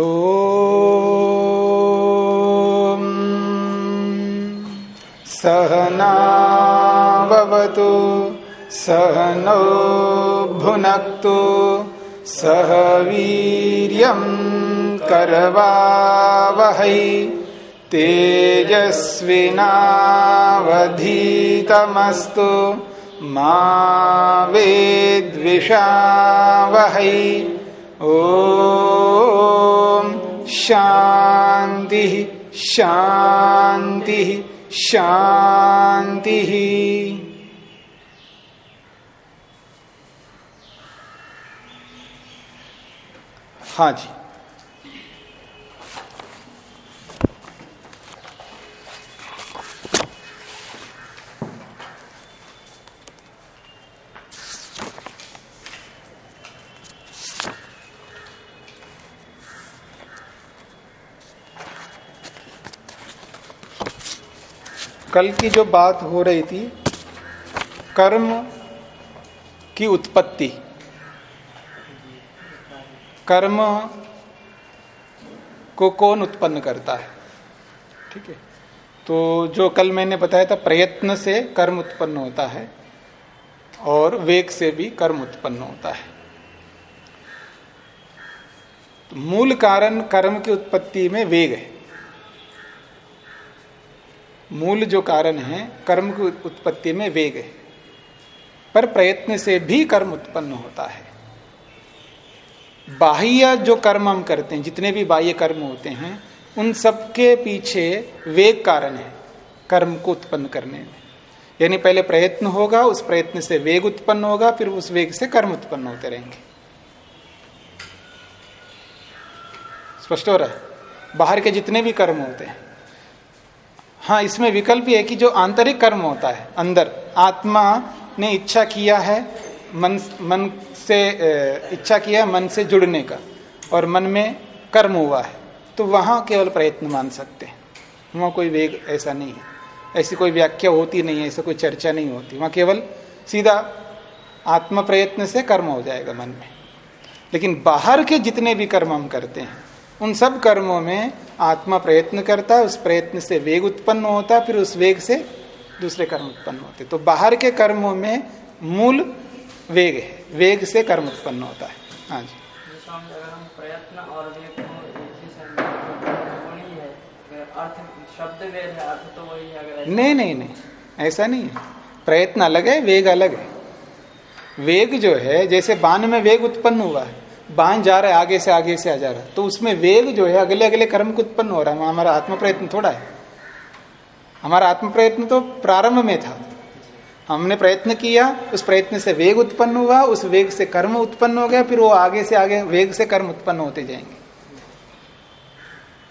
ॐ सहनावतु सहनौ भुनक्तु सह वीर्यं करवावहै तेजस्विनावधीतमस्तु मा वेद्विषावहै। ॐ शान्तिः शांति शांति। हाँ जी। कल की जो बात हो रही थी, कर्म की उत्पत्ति। कर्म को कौन उत्पन्न करता है? ठीक है? तो जो कल मैंने बताया था, प्रयत्न से कर्म उत्पन्न होता है और वेग से भी कर्म उत्पन्न होता है। तो मूल कारण कर्म की उत्पत्ति में वेग है। मूल जो कारण है, कर्म की उत्पत्ति में वेग है। पर प्रयत्न से भी कर्म उत्पन्न होता है। बाह्य जो कर्म हम करते हैं, जितने भी बाह्य कर्म होते हैं, उन सबके पीछे वेग कारण है, कर्म को उत्पन्न करने में। यानी पहले प्रयत्न होगा, उस प्रयत्न से वेग उत्पन्न होगा, फिर उस वेग से कर्म उत्पन्न होते रहेंगे। स्पष्ट हो रहा है? बाहर के जितने भी कर्म होते हैं हाँ इसमें विकल्प है कि जो आंतरिक कर्म होता है, अंदर, आत्मा ने इच्छा किया है मन मन से इच्छा किया मन से जुड़ने का, और मन में कर्म हुआ है तो वहाँ केवल प्रयत्न मान सकते हैं। वहाँ कोई वेग ऐसा नहीं है। ऐसी कोई व्याख्या होती नहीं है, ऐसा कोई चर्चा नहीं होती। वहाँ केवल सीधा आत्म प्रयत्न से कर्म हो जाएगा मन में। लेकिन बाहर के जितने भी कर्म हम करते हैं उन सब कर्मों में आत्मा प्रयत्न करता है उस प्रयत्न से वेग उत्पन्न होता है फिर उस वेग से दूसरे कर्म उत्पन्न होते तो बाहर के कर्मों में मूल वेग है वेग से कर्म उत्पन्न होता है। हाँ जी। प्रयत्न और वेग तो वही नहीं नहीं नहीं ऐसा नहीं है। प्रयत्न अलग है वेग अलग है। वेग जो है जैसे बाण में वेग उत्पन्न हुआ है बाण जा रहा है, आगे से आगे से आ जा रहा है। तो उसमें वेग जो है, अगले अगले कर्म को उत्पन्न हो रहा है। हमारा आत्म प्रयत्न थोड़ा है। हमारा आत्म प्रयत्न तो प्रारंभ में था। हमने प्रयत्न किया, उस प्रयत्न से वेग उत्पन्न हुआ, उस वेग से कर्म उत्पन्न हो गया, फिर वो आगे से, आगे वेग से कर्म उत्पन्न होते जाएँगे।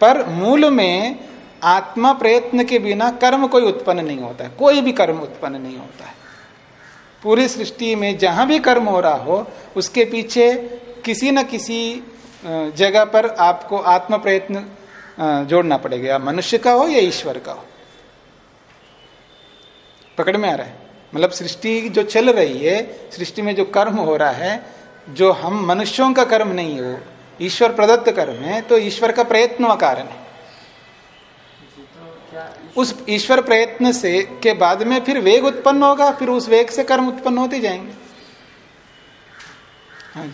पर मूल में आत्मा प्रयत्न के बिना कर्म कोई उत्पन्न नहीं होता है। कोई भी कर्म उत्पन्न नहीं होता है। पूरी सृष्टि में जहाँ भी कर्म हो रहा हो, उसके पीछे किसी न किसी जगह पर आपको आत्म प्रयत्न जोड़ना पड़ेगा। मनुष्य का हो या ईश्वर का हो। पकड़ में आ रहा है? मतलब सृष्टि जो चल रही है, सृष्टि में जो कर्म हो रहा है, जो हम मनुष्यों का कर्म नहीं हो, ईश्वर प्रदत्त कर्म है तो ईश्वर का प्रयत्न कारण है। उस ईश्वर प्रयत्न से, के बाद में फिर वेग उत्पन्न होगा, फिर उस वेग से कर्म उत्पन्न होते जाएँगे। हाँ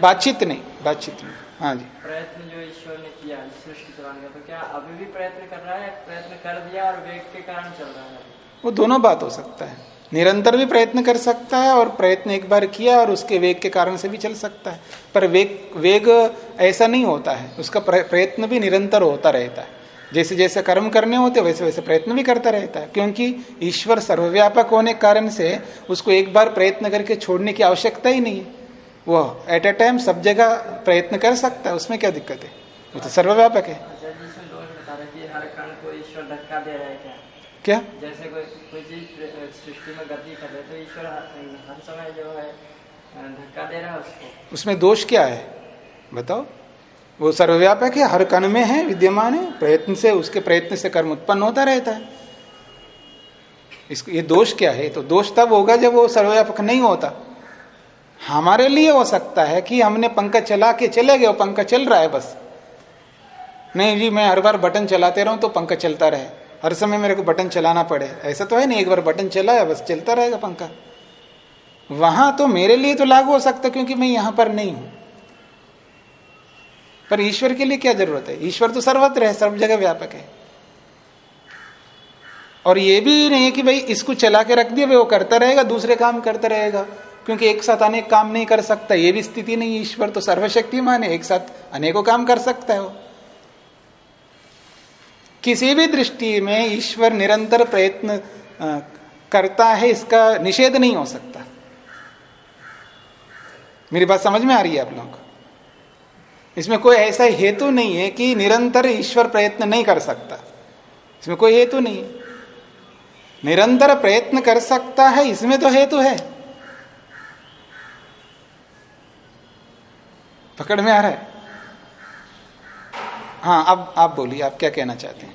बातचीत नहीं बातचीत नहीं। हाँ जी। प्रयत्न जो ईश्वर ने किया सृष्टि चलाने का तो क्या अभी भी प्रयत्न कर रहा है? प्रयत्न कर दिया और वेग के कारण चल रहा है? वो दोनों बात हो सकता है। निरंतर भी प्रयत्न कर सकता है और प्रयत्न एक बार किया और उसके वेग के कारण से भी चल सकता है। पर वेग वेग ऐसा नहीं होता है। उसका प्रयत्न भी निरंतर होता रहता है। जैसे जैसे कर्म करने होते वैसे वैसे प्रयत्न भी करता रहता है। क्योंकि ईश्वर सर्वव्यापक होने के कारण से उसको एक बार प्रयत्न करके छोड़ने की आवश्यकता ही नहीं है। वो एट ए टाइम सब जगह प्रयत्न कर सकता है उसमें क्या दिक्कत है? वो तो सर्वव्यापक है। धक्का दे रहे क्या? क्या? जैसे कोई कोई चीज़ सृष्टि में गति कर रहे तो ईश्वर हर समय जो है धक्का दे रहा है उसको। उसमें दोष क्या है? बताओ। वो सर्वव्यापक है हर कण में है विद्यमान है प्रयत्न से उसके प्रयत्न से कर्म उत्पन्न होता रहता है। इसको ये दोष क्या है? तो दोष तब होगा जब वो सर्वव्यापक नहीं होता। हमारे लिए हो सकता है कि हमने पंखा चला के चले गए पंखा चल रहा है बस। नहीं जी, मैं हर बार बटन चलाते रहूँ तो पंखा चलता रहे। हर समय मेरे को बटन चलाना पड़े। ऐसा तो है नहीं, एक बार बटन चला है, बस चलता रहेगा पंखा। वहाँ तो मेरे लिए तो लागू हो सकता क्योंकि मैं यहाँ पर नहीं हूँ। पर ईश्वर के लिए क्या ज़रूरत है? ईश्वर तो सर्वत्र है, सर्व जगह व्यापक है। और ये भी नहीं है कि भाई इसको चला के रख दिया, वो करता रहेगा, दूसरे काम करता रहेगा। क्योंकि एक साथ अनेक काम नहीं कर सकता, ये भी स्थिति नहीं ईश्वर तो सर्वशक्तिमान है, एक साथ अनेकों काम कर सकता है वो। किसी भी दृष्टि में ईश्वर निरंतर प्रयत्न करता है, इसका निषेध नहीं हो सकता। मेरी बात समझ में आ रही है आप लोगों को? इसमें कोई ऐसा हेतु नहीं है कि निरंतर ईश्वर प्रयत्न नहीं कर सकता। इसमें कोई हेतु नहीं है। निरंतर प्रयत्न कर सकता है, इसमें तो हेतु है। पकड़ में आ रहा है। हाँ अब आप बोलिए आप क्या कहना चाहते हैं?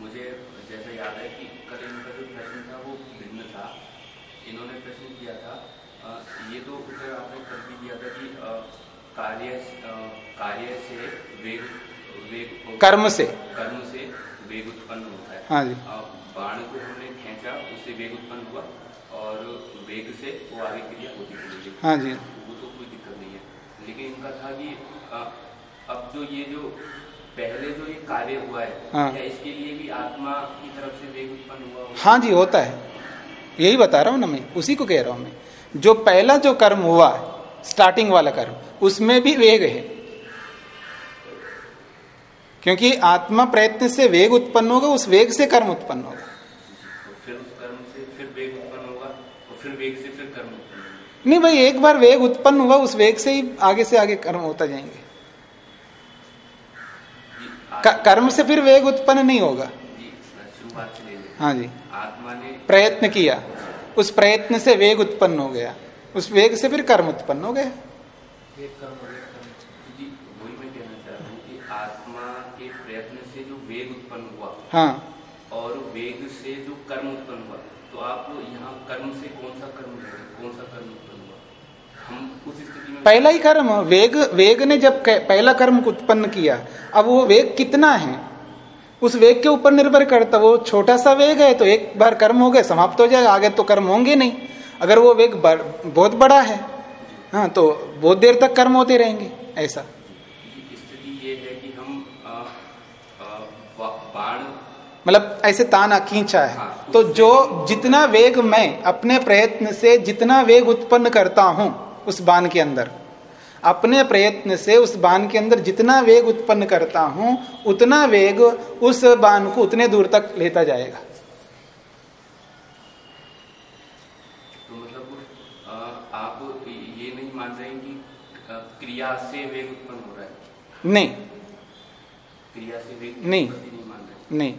मुझे जैसा याद है कि कल इनका जो प्रश्न था वो भिन्न था। इन्होंने प्रश्न किया था ये तो उत्तर आपने कर भी दिया था कि कार्य कार्य से वेग वेग कर्म से। कर्म से वेग उत्पन्न होता है। हाँ जी। बाण को हमने खींचा उससे वेग उत्पन्न हुआ और वेग से वो आगे क्रिया हाँ जी। वो तो कोई दिक्कत नहीं है। लेकिन इनका था कि अब जो ये जो पहले जो ये कार्य हुआ है हाँ। क्या इसके लिए भी आत्मा की तरफ़ से वेग उत्पन्न हुआ हाँ जी होता है। यही बता रहा हूँ ना मैं उसी को कह रहा हूँ मैं। जो पहला जो कर्म हुआ स्टार्टिंग वाला कर्म उसमें भी वेग है। क्योंकि आत्मा प्रयत्न से वेग उत्पन्न होगा उस वेग से कर्म उत्पन्न होगा। फिर उस कर्म से फिर वेग उत्पन्न होगा और फिर वेग से नहीं भाई एक बार वेग उत्पन्न हुआ उस वेग से ही आगे से आगे कर्म होता जाएँगे। कर्म से फिर वेग उत्पन्न नहीं होगा। हाँ जी। आत्मा ने प्रयत्न किया। उस प्रयत्न से वेग उत्पन्न हो गया। उस वेग से फिर कर्म उत्पन्न हो गया। हाँ और वेग से जो कर्म उत्पन्न हुआ तो आप यहाँ कर्म से कौन सा कर्म कौन सा कर्म उत्पन्न हुआ हम उस स्थिति में पहला ही कर्म वेग वेग ने जब पहला कर्म उत्पन्न किया अब वो वेग कितना है? उस वेग के ऊपर निर्भर करता वो छोटा सा वेग है तो एक बार कर्म हो गए समाप्त हो जाएगा आगे तो कर्म होंगे नहीं। अगर वो वेग बहुत बड़ा है हाँ तो बहुत देर तक कर्म होते रहेंगे ऐसा। मतलब ऐसे ताना खींचा है। हाँ, तो जो जितना वेग मैं अपने प्रयत्न से जितना वेग उत्पन्न करता हूँ उस बाण के अंदर। अपने प्रयत्न से उस बाण के अंदर जितना वेग उत्पन्न करता हूँ उतना वेग उस बाण को उतने दूर तक लेता जाएगा। तो मतलब आप ये नहीं मान रहे कि क्रिया से वेग उत्पन्न हो रहा है? नहीं। क्रिया से वेग नहीं। नहीं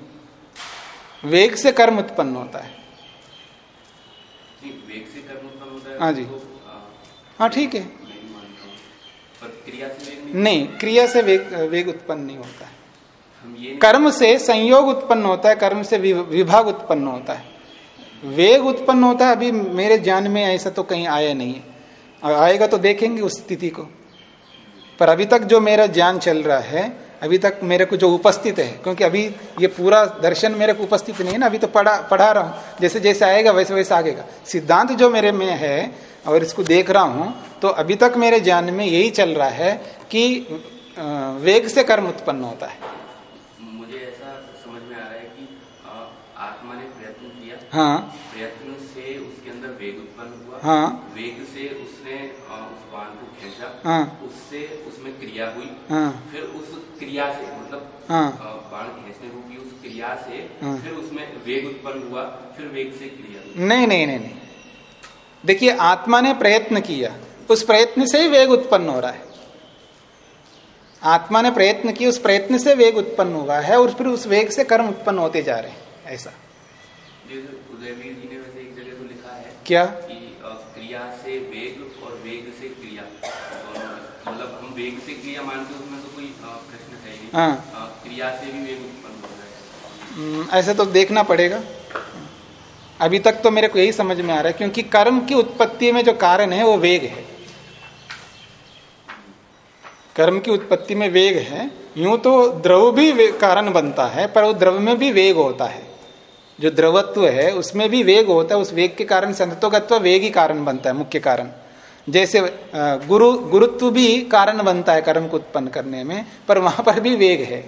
वेग से कर्म उत्पन्न होता है। वेग से कर्म उत्पन्न होता है हाँ जी। तो, हाँ ठीक है। क्रिया नहीं, नहीं क्रिया से वेग वेग उत्पन्न नहीं होता है। कर्म से संयोग उत्पन्न होता है कर्म से विभाग उत्पन्न होता है। वेग उत्पन्न होता है अभी मेरे ज्ञान में ऐसा तो कहीं आया नहीं है। आएगा तो देखेंगे उस स्थिति को। पर अभी तक जो मेरा ज्ञान चल रहा है अभी तक मेरे को जो उपस्थित है क्योंकि अभी ये पूरा दर्शन मेरे को उपस्थित नहीं है ना अभी तो पढ़ा पढ़ा रहा हूँ। जैसे जैसे आएगा वैसे वैसे आगेगा। सिद्धांत जो मेरे में है और इसको देख रहा हूँ तो अभी तक मेरे ज्ञान में यही चल रहा है कि वेग से कर्म उत्पन्न होता है। मुझे ऐसा समझ में आ रहा है कि आत्मा ने प्रयत्न किया। हाँ। प्रयत्न से उसके अंदर वेग उत्पन्न हुआ। हाँ। वेग से उसने उस बाण को खींचा। हाँ। उससे उसमें क्रिया हुई। हाँ। फिर उस क्रिया से मतलब हाँ। बाण खींचने रूपी उस क्रिया से हाँ। फिर उसमें वेग उत्पन्न हुआ फिर वेग से क्रिया नहीं नहीं नहीं नहीं। देखिए आत्मा ने प्रयत्न किया उस प्रयत्न से ही वेग उत्पन्न हो रहा है। आत्मा ने प्रयत्न किया उस प्रयत्न से वेग उत्पन्न हुआ है और फिर उस वेग से कर्म उत्पन्न होते जा रहे हैं ऐसा। तो लिखा है क्या? क्रिया से वेग और वेग से क्रिया। मतलब हम वेग से क्रिया मानते उसमें तो कोई प्रश्न है नहीं। हाँ। क्रिया से भी वेग उत्पन्न हो रहा है। हम्म, ऐसे तो देखना पड़ेगा। अभी तक तो मेरे को यही समझ में आ रहा है, क्योंकि कर्म की उत्पत्ति में जो कारण है, वो वेग है। कर्म की उत्पत्ति में वेग है। यूँ तो द्रव भी कारण बनता है, पर वो द्रव में भी वेग होता है। जो द्रवत्व है, उसमें भी वेग होता है, उस वेग के कारण संतत्वगत्व वेग ही कारण बनता है, मुख्य कारण। जैसे गुरु, गुरुत्व भी कारण बनता है कर्म को उत्पन्न करने में, पर वहाँ पर भी वेग है।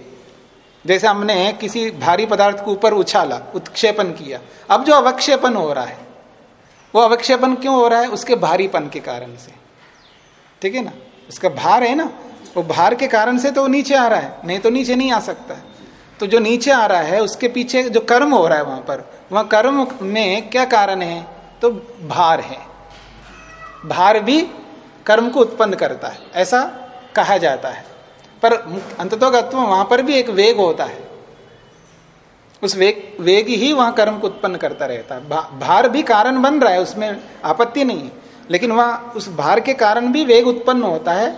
जैसे हमने किसी भारी पदार्थ के ऊपर उछाला, उत्क्षेपण किया। अब जो अवक्षेपण हो रहा है, वो अवक्षेपण क्यों हो रहा है? उसके भारीपन के कारण से। ठीक है ना? उसका भार है ना? वो भार के कारण से तो नीचे आ रहा है, नहीं तो नीचे नहीं आ सकता। तो जो नीचे आ रहा है, उसके पीछे जो कर्म हो रहा है वहाँ पर, वहाँ कर्म में क्या कारण है? तो भार है। भार भी कर्म को उत्पन्न करता है, ऐसा कहा जाता है। पर अंततोगत्व वहाँ पर भी एक वेग होता है। उस वेग वेग ही वहाँ कर्म को उत्पन्न करता रहता है। भा, भार भी कारण बन रहा है उसमें आपत्ति नहीं है। लेकिन वहाँ उस भार के कारण भी वेग उत्पन्न होता है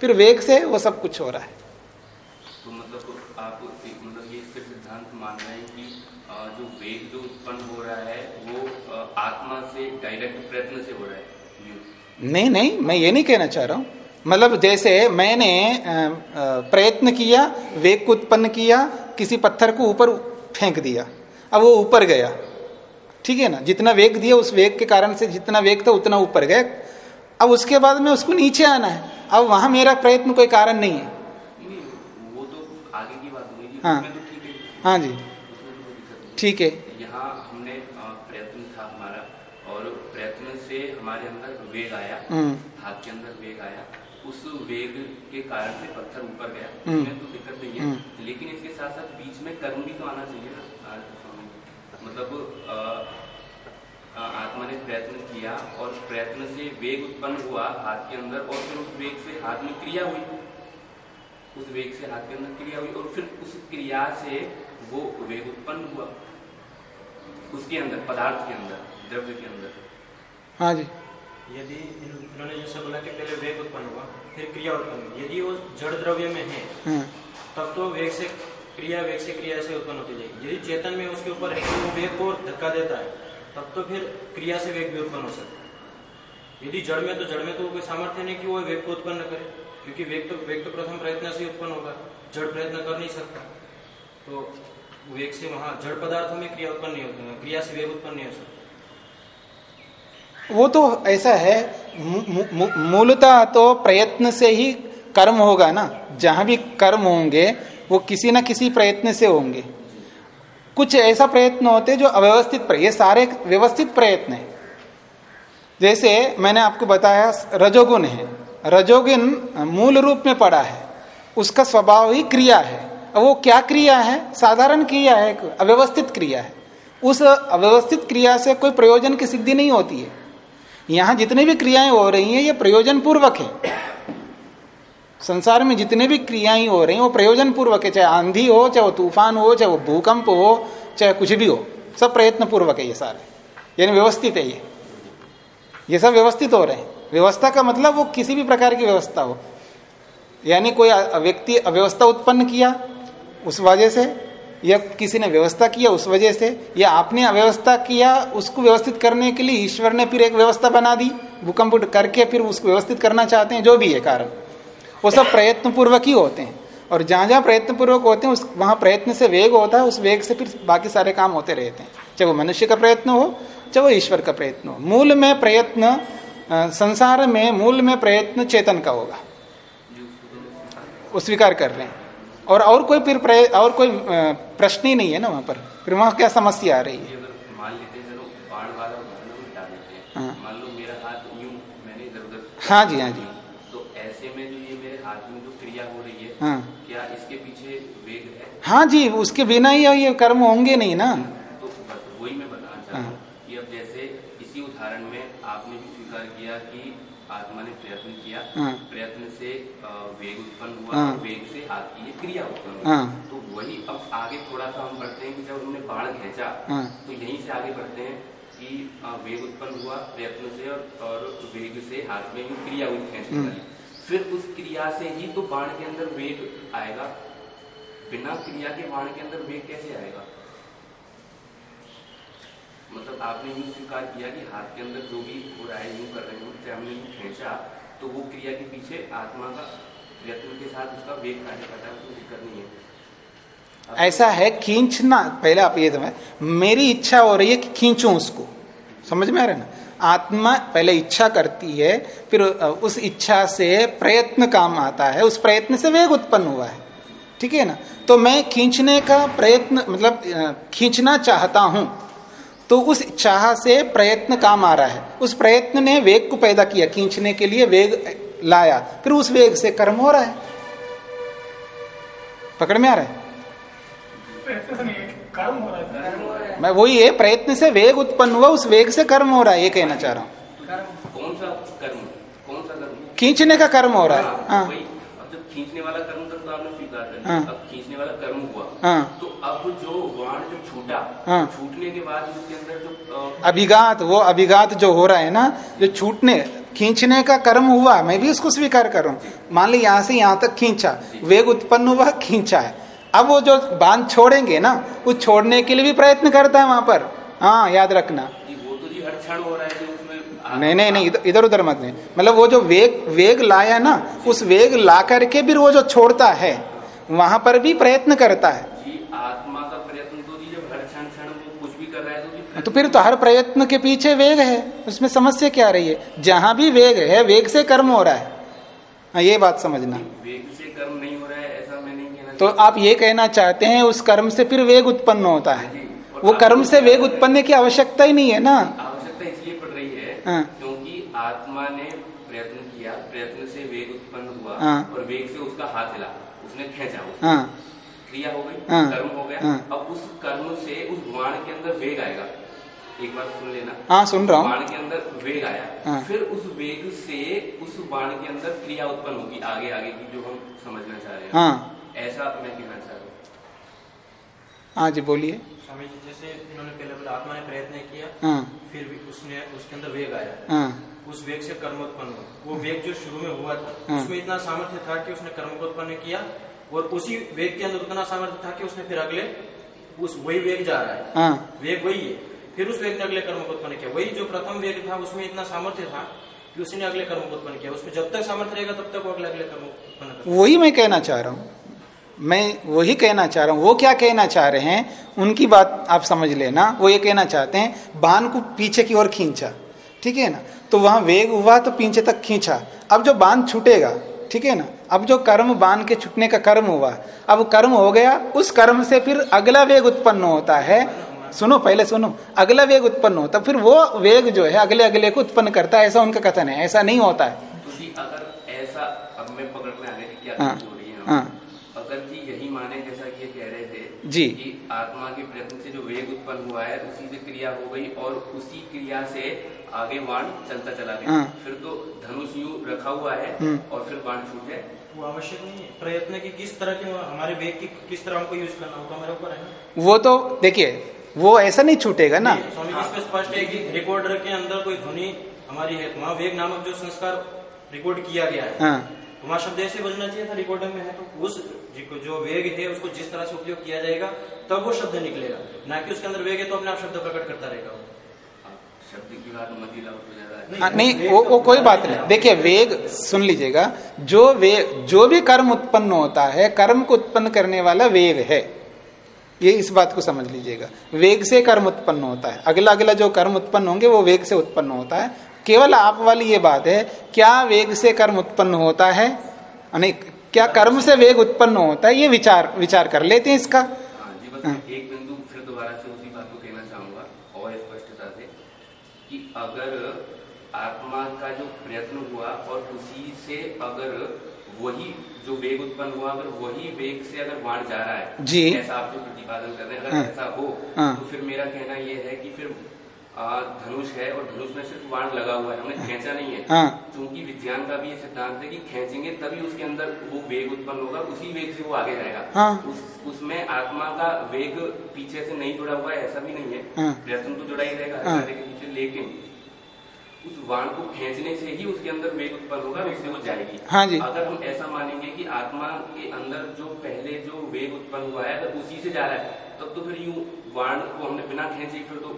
फिर वेग से वो सब कुछ हो रहा है। तो मतलब आप मतलब ये सिद्धांत मान रहे हैं कि जो वेग जो उत्पन्न हो रहा है वो आत्मा से डायरेक्ट प्रयत्न से हो रहा है। नहीं नहीं मैं ये नहीं कहना चाह रहा हूँ। मतलब जैसे मैंने प्रयत्न किया वेग को उत्पन्न किया किसी पत्थर को ऊपर फेंक दिया। अब वो ऊपर गया। ठीक है ना? जितना वेग दिया उस वेग के कारण से जितना वेग था उतना ऊपर गया। अब उसके बाद में उसको नीचे आना है। अब वहाँ मेरा प्रयत्न कोई कारण नहीं है। वो तो आगे की बात हुई हाँ। तो हाँ। जी। ठीक है। यहाँ हमने प्रयत्न था हमारा और प्रयत्न से हमारे अंदर वेग आया। हम्म। हाथ के अंदर वेग आया। उस वेग के कारण से पत्थर ऊपर गया। हम्म। तो दिक्कत नहीं है। हम्म। लेकिन इसके साथ साथ बीच में कर्म भी तो आना चाहिए ना मतलब आत्मा ने प्रयत्न किया और प्रयत्न से वेग उत्पन्न हुआ हाथ के अंदर और फिर उस वेग से हाथ में क्रिया हुई। उस वेग से हाथ के अंदर क्रिया हुई और फिर उस क्रिया से वो वेग उत्पन्न हुआ। उसके अंदर पदार्थ के अंदर द्रव्य के अंदर। हाँ जी। यदि इन्होंने जैसे बोला कि पहले वेग उत्पन्न हुआ। फिर क्रिया उत्पन्न हुई यदि वो जड़ द्रव्य में है हाँ। तब तो वेग से क्रिया वेग से क्रिया से उत्पन्न होती जाएगी। यदि चेतन में उसके ऊपर है वो वेग को धक्का देता है तब तो फिर क्रिया से वेग भी उत्पन्न हो सकता है। यदि जड़ में तो जड़ में तो कोई सामर्थ्य नहीं कि वो वेग को उत्पन्न करे क्योंकि वेग तो वेग तो प्रथम प्रयत्न से उत्पन्न होगा जड़ प्रयत्न कर नहीं सकता। तो वेग से वहाँ जड़ पदार्थों में क्रिया उत्पन्न नहीं होती क्रिया से वेग उत्पन्न नहीं हो सकता। वो तो ऐसा है मूलतः तो प्रयत्न से ही कर्म होगा ना। जहाँ भी कर्म होंगे, वो किसी ना किसी प्रयत्न से होंगे। कुछ ऐसा प्रयत्न होते जो अव्यवस्थित ये सारे व्यवस्थित प्रयत्न है। जैसे मैंने आपको बताया, रजोगुण है। रजोगुण मूल रूप में पड़ा है। उसका स्वभाव ही क्रिया है। वो क्या क्रिया है? साधारण क्रिया है अव्यवस्थित क्रिया है। उस अव्यवस्थित क्रिया से कोई प्रयोजन की सिद्धि नहीं होती है। यहाँ जितनी भी क्रियाएँ हो रही हैं, ये प्रयोजन पूर्वक है। संसार में जितने भी क्रियाएँ हो रही हैं, वो प्रयोजन पूर्वक है, चाहे आंधी हो, चाहे वो तूफ़ान हो, चाहे वो भूकंप हो, चाहे कुछ भी हो। सब प्रयत्न पूर्वक है ये सारे। यानी व्यवस्थित है ये। ये सब व्यवस्थित हो रहे हैं। व्यवस्था का मतलब वो किसी भी प्रकार की व्यवस्था हो। यानी कोई व्यक्ति अव्यवस्था उत्पन्न किया, उस वजह से या किसी ने व्यवस्था किया उस वजह से, या आपने अव्यवस्था किया उसको व्यवस्थित करने के लिए ईश्वर ने फिर एक व्यवस्था बना दी, भूकंप करके फिर उसको व्यवस्थित करना चाहते हैं, जो भी है कारण। वो सब प्रयत्न पूर्वक ही होते हैं। और जहाँ जहाँ प्रयत्न पूर्वक होते हैं, उस वहाँ प्रयत्न से वेग होता है, उस वेग से फिर बाकी सारे काम होते रहते हैं। चाहे वो मनुष्य का प्रयत्न हो, चाहे वो ईश्वर का प्रयत्न हो। मूल में प्रयत्न संसार में मूल में प्रयत्न चेतन का होगा। वो स्वीकार कर रहे हैं। और और कोई फिर और कोई प्रश्न ही नहीं है ना वहाँ पर। फिर वहाँ क्या समस्या आ रही है? हैं हाँ। जी हाँ जी। तो ऐसे में जो ये मेरे हाथ में जो क्रिया हो रही है हाँ। क्या इसके पीछे वेग है? हाँ जी उसके बिना ही ये कर्म होंगे नहीं ना। तो वही मैं बताना चाहता हूँ। कि अब जैसे इसी उदाहरण में आपने भी स्वीकार किया कि आत्मा ने प्रयत्न किया। हाँ। प्रयत्न से वेग उत्पन्न हुआ। वेग क्रिया हुआ हाँ। तो वही अब आगे थोड़ा सा हम बढ़ते हैं कि जब उन्होंने बाण खींचा तो यहीं से आगे बढ़ते हैं कि वेग उत्पन्न हुआ प्रयत्न से और, और वेग से हाथ में क्रिया हुई खींचने वाली। फिर उस क्रिया से ही तो बाण के अंदर वेग आएगा। बिना क्रिया के बाण के अंदर वेग कैसे आएगा? मतलब आपने यूँ स्वीकार किया कि हाथ के अंदर जो भी हो रहा है यूँ कर रहे हो चाहे हमने यूँ खींचा तो वो क्रिया के पीछे आत्मा का के साथ उसका वेग कार्य करता है दिक्कत नहीं है। ऐसा है, खींचना, पहले आप ये तो मेरी इच्छा हो रही है कि खींचू उसको। समझ में आ रहा है ना? आत्मा पहले इच्छा करती है, फिर उस इच्छा से प्रयत्न काम आता है, उस प्रयत्न से वेग उत्पन्न हुआ है। ठीक है ना? तो मैं खींचने का प्रयत्न मतलब खींचना चाहता हूँ तो उस चाह से प्रयत्न काम आ रहा है। उस प्रयत्न ने वेग को पैदा किया, खींचने के लिए वेग लाया। फिर उस वेग से कर्म हो रहा है। पकड़ में आ रहा है? कर्म हो रहा है मैं वही है प्रयत्न से वेग उत्पन्न हुआ उस वेग से कर्म हो रहा है ये कहना चाह रहा हूँ। कौन सा कर्म? कौन सा कर्म? खींचने का कर्म हो रहा है। हाँ, हाँ। खींचने वाला कर्म तो आपने स्वीकार कर हाँ। अब खींचने वाला कर्म हुआ। हाँ। तो अब जो वाण जो छूटा हाँ। छूटने के बाद उसके अंदर जो अभिघात वो अभिघात जो हो रहा है ना जो छूटने खींचने का कर्म हुआ मैं भी उसको स्वीकार कर मान ली यहाँ से यहाँ तक खींचा वेग उत्पन्न हुआ खींचा है। अब वो जो बाँध छोड़ेंगे ना वो छोड़ने के लिए भी प्रयत्न करता है वहाँ पर। हाँ याद रखना। वो तो जी हर क्षण हो रहा है नहीं नहीं नहीं इधर उधर मत नहीं। मतलब वो जो वेग वेग लाया ना उस वेग ला करके भी वो जो छोड़ता है वहाँ पर भी प्रयत्न करता है। आत्मा का प्रयत्न तो हर क्षण क्षण वो कुछ भी कर रहा है तो, तो फिर तो हर प्रयत्न के पीछे वेग है उसमें समस्या क्या रही है? जहाँ भी वेग है वेग से कर्म हो रहा है। हाँ ये बात समझना। वेग से कर्म नहीं हो रहा है ऐसा मैं नहीं कहना तो आप ये कहना चाहते हैं उस कर्म से फिर वेग उत्पन्न होता है। वो कर्म से वेग उत्पन्न की आवश्यकता ही नहीं है ना। हाँ। क्योंकि आत्मा ने प्रयत्न किया प्रयत्न से वेग उत्पन्न हुआ हाँ। और वेग से उसका हाथ हिला उसने खेचा हाँ। क्रिया हो गई हाँ। कर्म हो गया हाँ। अब उस कर्म से उस बाण के अंदर वेग आएगा एक बार सुन लेना हाँ सुन रहा हूँ बाण के अंदर वेग आया हाँ। फिर उस वेग से उस बाण के अंदर क्रिया उत्पन्न होगी आगे आगे की जो हम समझना चाह रहे हैं हाँ ऐसा मैं कहना चाह रहा हूँ हाँ जी बोलिए स्वामी जी जैसे इन्होंने पहले बोला आत्मा ने प्रयत्न किया हाँ। फिर भी उसने उसके अंदर वेग आया। हाँ। उस वेग से कर्म उत्पन्न हुआ। वो वेग जो शुरू में हुआ था हाँ। उसमें इतना सामर्थ्य था कि उसने कर्म को उत्पन्न किया और उसी वेग के अंदर उतना सामर्थ्य था कि उसने फिर अगले उस वही वेग जा रहा है। हाँ। वेग वही है। फिर उस वेग ने अगले कर्म को उत्पन्न किया। वही जो प्रथम वेग था उसमें इतना सामर्थ्य था कि उसने अगले कर्म को उत्पन्न किया। उसमें जब तक सामर्थ्य रहेगा तब तक वो अगले अगले कर्म उत्पन्न वही मैं कहना चाह रहा हूँ। मैं वही कहना चाह रहा हूँ। वो क्या कहना चाह रहे हैं? उनकी बात आप समझ लेना। वो ये कहना चाहते हैं बाण को पीछे की ओर खींचा। ठीक है ना? तो वहाँ वेग हुआ तो पीछे तक खींचा। अब जो बाँध छूटेगा ठीक है ना? अब जो कर्म बाँध के छुटने का कर्म हुआ अब कर्म हो गया उस कर्म से फिर अगला वेग उत्पन्न होता है। सुनो पहले सुनो। अगला वेग उत्पन्न होता फिर वो वेग जो है अगले अगले को उत्पन्न करता है ऐसा उनका कथन है। ऐसा नहीं होता है। अगर ऐसा अब मैं पकड़ में आने की क्या हाँ, हाँ, यही माने जैसा कि ये कह रहे थे जी। कि आत्मा के प्रयत्न से जो वेग उत्पन्न हुआ है उसी से क्रिया हो गई और उसी क्रिया से आगे बाण चलता चला गया। हाँ। फिर तो धनुष यू रखा हुआ है हम्म। और फिर बाण छूट जाए वो आवश्यक नहीं है। प्रयत्न की किस तरह के हमारे वेग की किस तरह हमको यूज़ करना होगा हमारे ऊपर है वो तो देखिए वो ऐसा नहीं छूटेगा ना। स्वामी जी स्पष्ट है कि रिकॉर्डर के अंदर कोई ध्वनि हमारी है। वहाँ वेग नामक जो संस्कार रिकॉर्ड किया गया है हाँ। वहाँ शब्द ऐसे बजना चाहिए था रिकॉर्डर में है तो उस जो वेग है उसको जिस तरह से उपयोग किया जाएगा तब वो शब्द निकलेगा। ना कि उसके अंदर वेग है तो अपने आप शब्द प्रकट करता रहेगा शब्द की बात मत ही नहीं वो वो कोई बात नहीं। देखिए वेग सुन लीजिएगा जो वेग जो भी कर्म उत्पन्न होता है कर्म को उत्पन्न करने वाला वेग है। ये इस बात को समझ लीजिएगा। वेग से कर्म उत्पन्न होता है। अगला अगला जो कर्म उत्पन्न होंगे वो वेग से उत्पन्न होता है। केवल आप वाली ये बात है क्या वेग से कर्म उत्पन्न होता है? नहीं क्या कर्म से वेग उत्पन्न होता है? ये विचार विचार कर लेते हैं इसका। हाँ जी हाँ। एक बिंदु फिर दोबारा से उसी बात को कहना चाहूँगा और स्पष्टता से कि अगर आत्मा का जो प्रयत्न हुआ और उसी से अगर वही जो वेग उत्पन्न हुआ अगर वही वेग से अगर बाढ़ जा रहा है जी। ऐसा आप जो प्रतिपादन कर रहे हैं अगर हाँ, ऐसा हाँ, तो फिर मेरा कहना यह है कि फिर धनुष है और धनुष में सिर्फ़ बाण लगा हुआ है हमने खेचा नहीं है। हाँ, क्योंकि विज्ञान का भी ये सिद्धांत है कि खेचेंगे तभी उसके अंदर वो वेग उत्पन्न होगा उसी वेग से वो आगे जाएगा। हाँ, उस उसमें आत्मा का वेग पीछे से नहीं जुड़ा हुआ है ऐसा भी नहीं है। हाँ, तो जुड़ा ही रहेगा हाँ। पीछे लेकिन उस वाण को खेचने से ही उसके अंदर वेग उत्पन्न होगा और उससे वो जाएगी। हाँ जी। अगर हम ऐसा मानेंगे कि आत्मा के अंदर जो पहले जो वेग उत्पन्न हुआ है अगर उसी से जा रहा है तब तो फिर यूँ बाण को हमने बिना खेचे फिर तो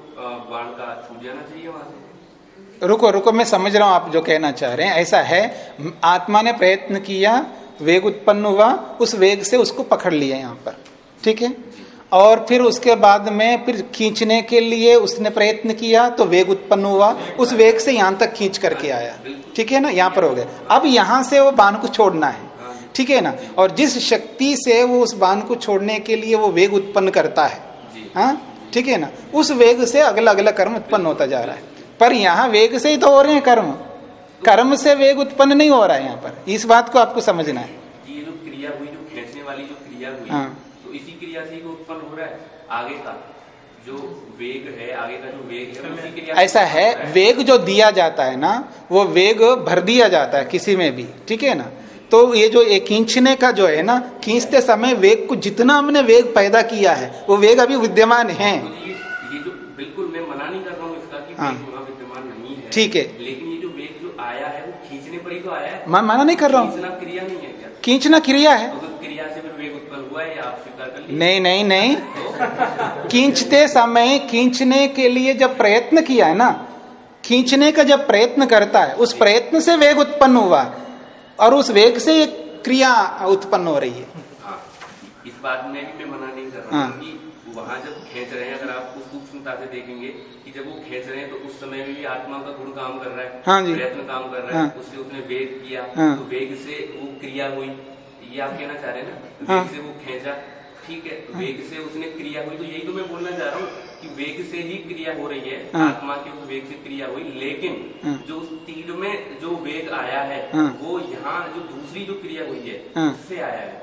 बाण का छूट जाना चाहिए वहाँ से। रुको रुको मैं समझ रहा हूँ आप जो कहना चाह रहे हैं। ऐसा है आत्मा ने प्रयत्न किया वेग उत्पन्न हुआ उस वेग से उसको पकड़ लिया यहाँ पर। ठीक है? और फिर उसके बाद में फिर खींचने के लिए उसने प्रयत्न किया तो वेग उत्पन्न हुआ उस वेग से यहाँ तक खींच करके आया। ठीक है ना? यहाँ पर हो गया। अब यहाँ से वो बाण को छोड़ना है। ठीक है ना? और जिस शक्ति से वो उस बाण को छोड़ने के लिए वो वेग उत्पन्न करता है। हाँ? ठीक है ना? उस वेग से अगला अगला कर्म उत्पन्न होता जा रहा है। पर यहाँ वेग से ही तो हो रहे हैं कर्म। कर्म से वेग उत्पन्न नहीं हो रहा है यहाँ पर। इस बात को आपको समझना है। ये जो क्रिया हुई जो खींचने वाली जो क्रिया हुई हाँ। तो इसी क्रिया से उत्पन्न हो रहा है? आगे का जो वेग है आगे का जो वेग है ऐसा है। वेग जो दिया जाता है ना वो वेग भर दिया जाता है किसी में भी। ठीक है ना? तो ये जो एक खींचने का जो है ना खींचते समय वेग को जितना हमने वेग पैदा किया है वो वेग अभी विद्यमान है। ये, ये जो बिल्कुल मैं मना नहीं कर रहा हूँ इसका कि हाँ। विद्यमान नहीं है। ठीक है। लेकिन ये जो वेग जो आया है वो खींचने पर ही तो आया है। मैं मना नहीं कर रहा हूँ। क्रिया नहीं है क्या? खींचना क्रिया है। तो क्रिया से वेग उत्पन्न हुआ है आप स्वीकार कर नहीं नहीं नहीं? खींचते समय खींचने के लिए जब प्रयत्न किया है ना खींचने का जब प्रयत्न करता है उस प्रयत्न से वेग उत्पन्न हुआ। और उस वेग से एक क्रिया उत्पन्न हो रही है हाँ, इस बात में भी मैं मना नहीं कर रहा हूँ कि वहाँ जब खेच रहे हैं अगर आप उस सूक्ष्मता से देखेंगे कि जब वो खेच रहे हैं तो उस समय में भी आत्मा का गुण काम कर रहा है हाँ जी प्रयत्न काम कर रहा है हाँ। उससे उसने वेग किया हाँ। तो वेग से वो क्रिया हुई ये आप कहना चाह रहे हैं ना हाँ। वेग से वो खेचा ठीक है हाँ। वेग से उसने क्रिया हुई। तो यही तो मैं बोलना चाह रहा हूँ कि वेग से ही क्रिया हो रही है हाँ। आत्मा के उस वेग से क्रिया हुई। लेकिन हाँ। जो उस तीर में जो वेग आया है वो यहाँ जो दूसरी जो क्रिया हुई है उससे आया है।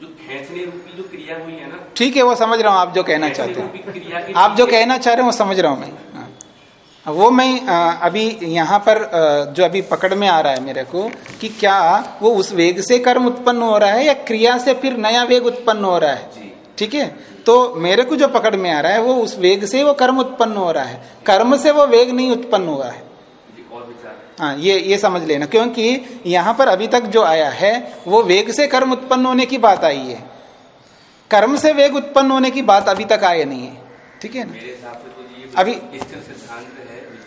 जो खेचने रूपी जो क्रिया हुई है ना ठीक है वो समझ रहा हूँ आप जो कहना चाहते हैं। आप जो कहना चाह रहे हैं वो समझ रहा हूँ मैं। वो मैं अभी यहाँ पर जो अभी पकड़ में आ रहा है मेरे को कि क्या वो उस वेग से कर्म उत्पन्न हो रहा है या क्रिया से फिर नया वेग उत्पन्न हो रहा है? ठीक है? तो मेरे को जो पकड़ में आ रहा है वो उस वेग से वो कर्म उत्पन्न हो रहा है। कर्म से वो वेग नहीं उत्पन्न हुआ है। हाँ ये ये समझ लेना क्योंकि यहाँ पर अभी तक जो आया है वो वेग से कर्म उत्पन्न होने की बात आई है। कर्म से वेग उत्पन्न होने की बात अभी तक आए नहीं है। ठीक है ना? तो अभी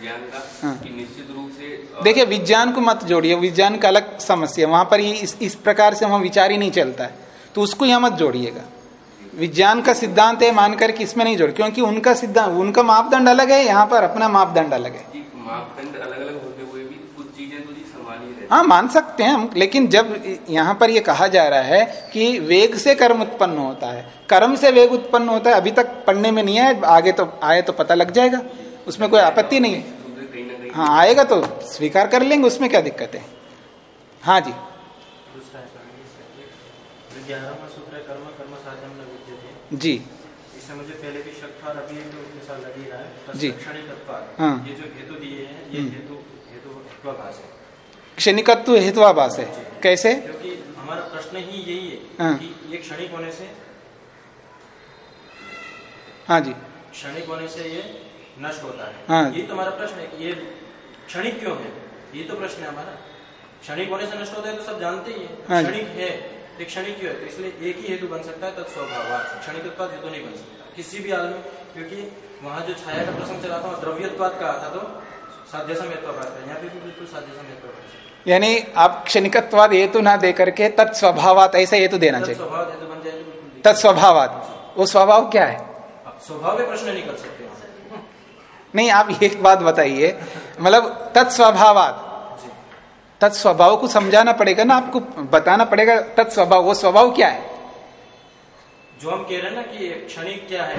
विज्ञान का हाँ। कि निश्चित रूप से देखिए विज्ञान को मत जोड़िए विज्ञान का अलग समस्या वहाँ पर ही इस, इस प्रकार से वहाँ विचार ही नहीं चलता है। तो उसको यहाँ मत जोड़िएगा। विज्ञान का सिद्धांत है मानकर कि इसमें नहीं जोड़ क्योंकि उनका सिद्धांत उनका मापदंड अलग है यहाँ पर अपना मापदंड अलग है। मापदंड अलग अलग होते हुए भी कुछ चीज़ें तो जी समान ही हाँ। मान सकते हैं हम लेकिन जब यहाँ पर ये कहा जा रहा है कि वेग से कर्म उत्पन्न होता है कर्म से वेग उत्पन्न होता है अभी तक पढ़ने में नहीं है आगे तो आए तो पता लग जाएगा। उसमें कोई आपत्ति नहीं है। हाँ आएगा तो स्वीकार कर लेंगे उसमें क्या दिक्कत है? हाँ जी। जी। इससे मुझे पहले भी शक था अभी तो मिसाल लग ही रहा है। जी। हाँ। ये जो हेतु दिए हैं ये हम्म। हेतु हेतु है। क्षणिकत्व है। कैसे? क्योंकि हमारा प्रश्न ही यही है हाँ। कि ये क्षणिक होने से हाँ जी। क्षणिक होने से ये नष्ट होता है। हाँ। ये तो प्रश्न है कि ये क्षणिक क्यों है? ये तो प्रश्न है हमारा। क्षणिक होने से नष्ट होता है तो सब जानते ही है। हाँ क्षणिक है क्षणिक क्यों है? तो इसलिए एक ही हेतु बन सकता है क्षणिक उत्पाद हेतु नहीं बन सकता। किसी भी क्योंकि वहाँ जो छाया का प्रसंग चला था द्रव्योत्पाद का था तो साध्य यहाँ पे भी बिल्कुल साध्य यानी आप क्षणिकत्वाद हेतु ना दे करके तत्स्वभावात ऐसा हेतु देना चाहिए। तत्स्वभावात वो स्वभाव क्या है? स्वभाव प्रश्न नहीं कर सकते। नहीं आप एक बात बताइए। मतलब तत्स्वभावात तत्स्वभाव को समझाना पड़ेगा ना आपको बताना पड़ेगा तत्स्वभाव वो स्वभाव क्या है? जो हम कह रहे हैं ना कि क्षणिक क्या है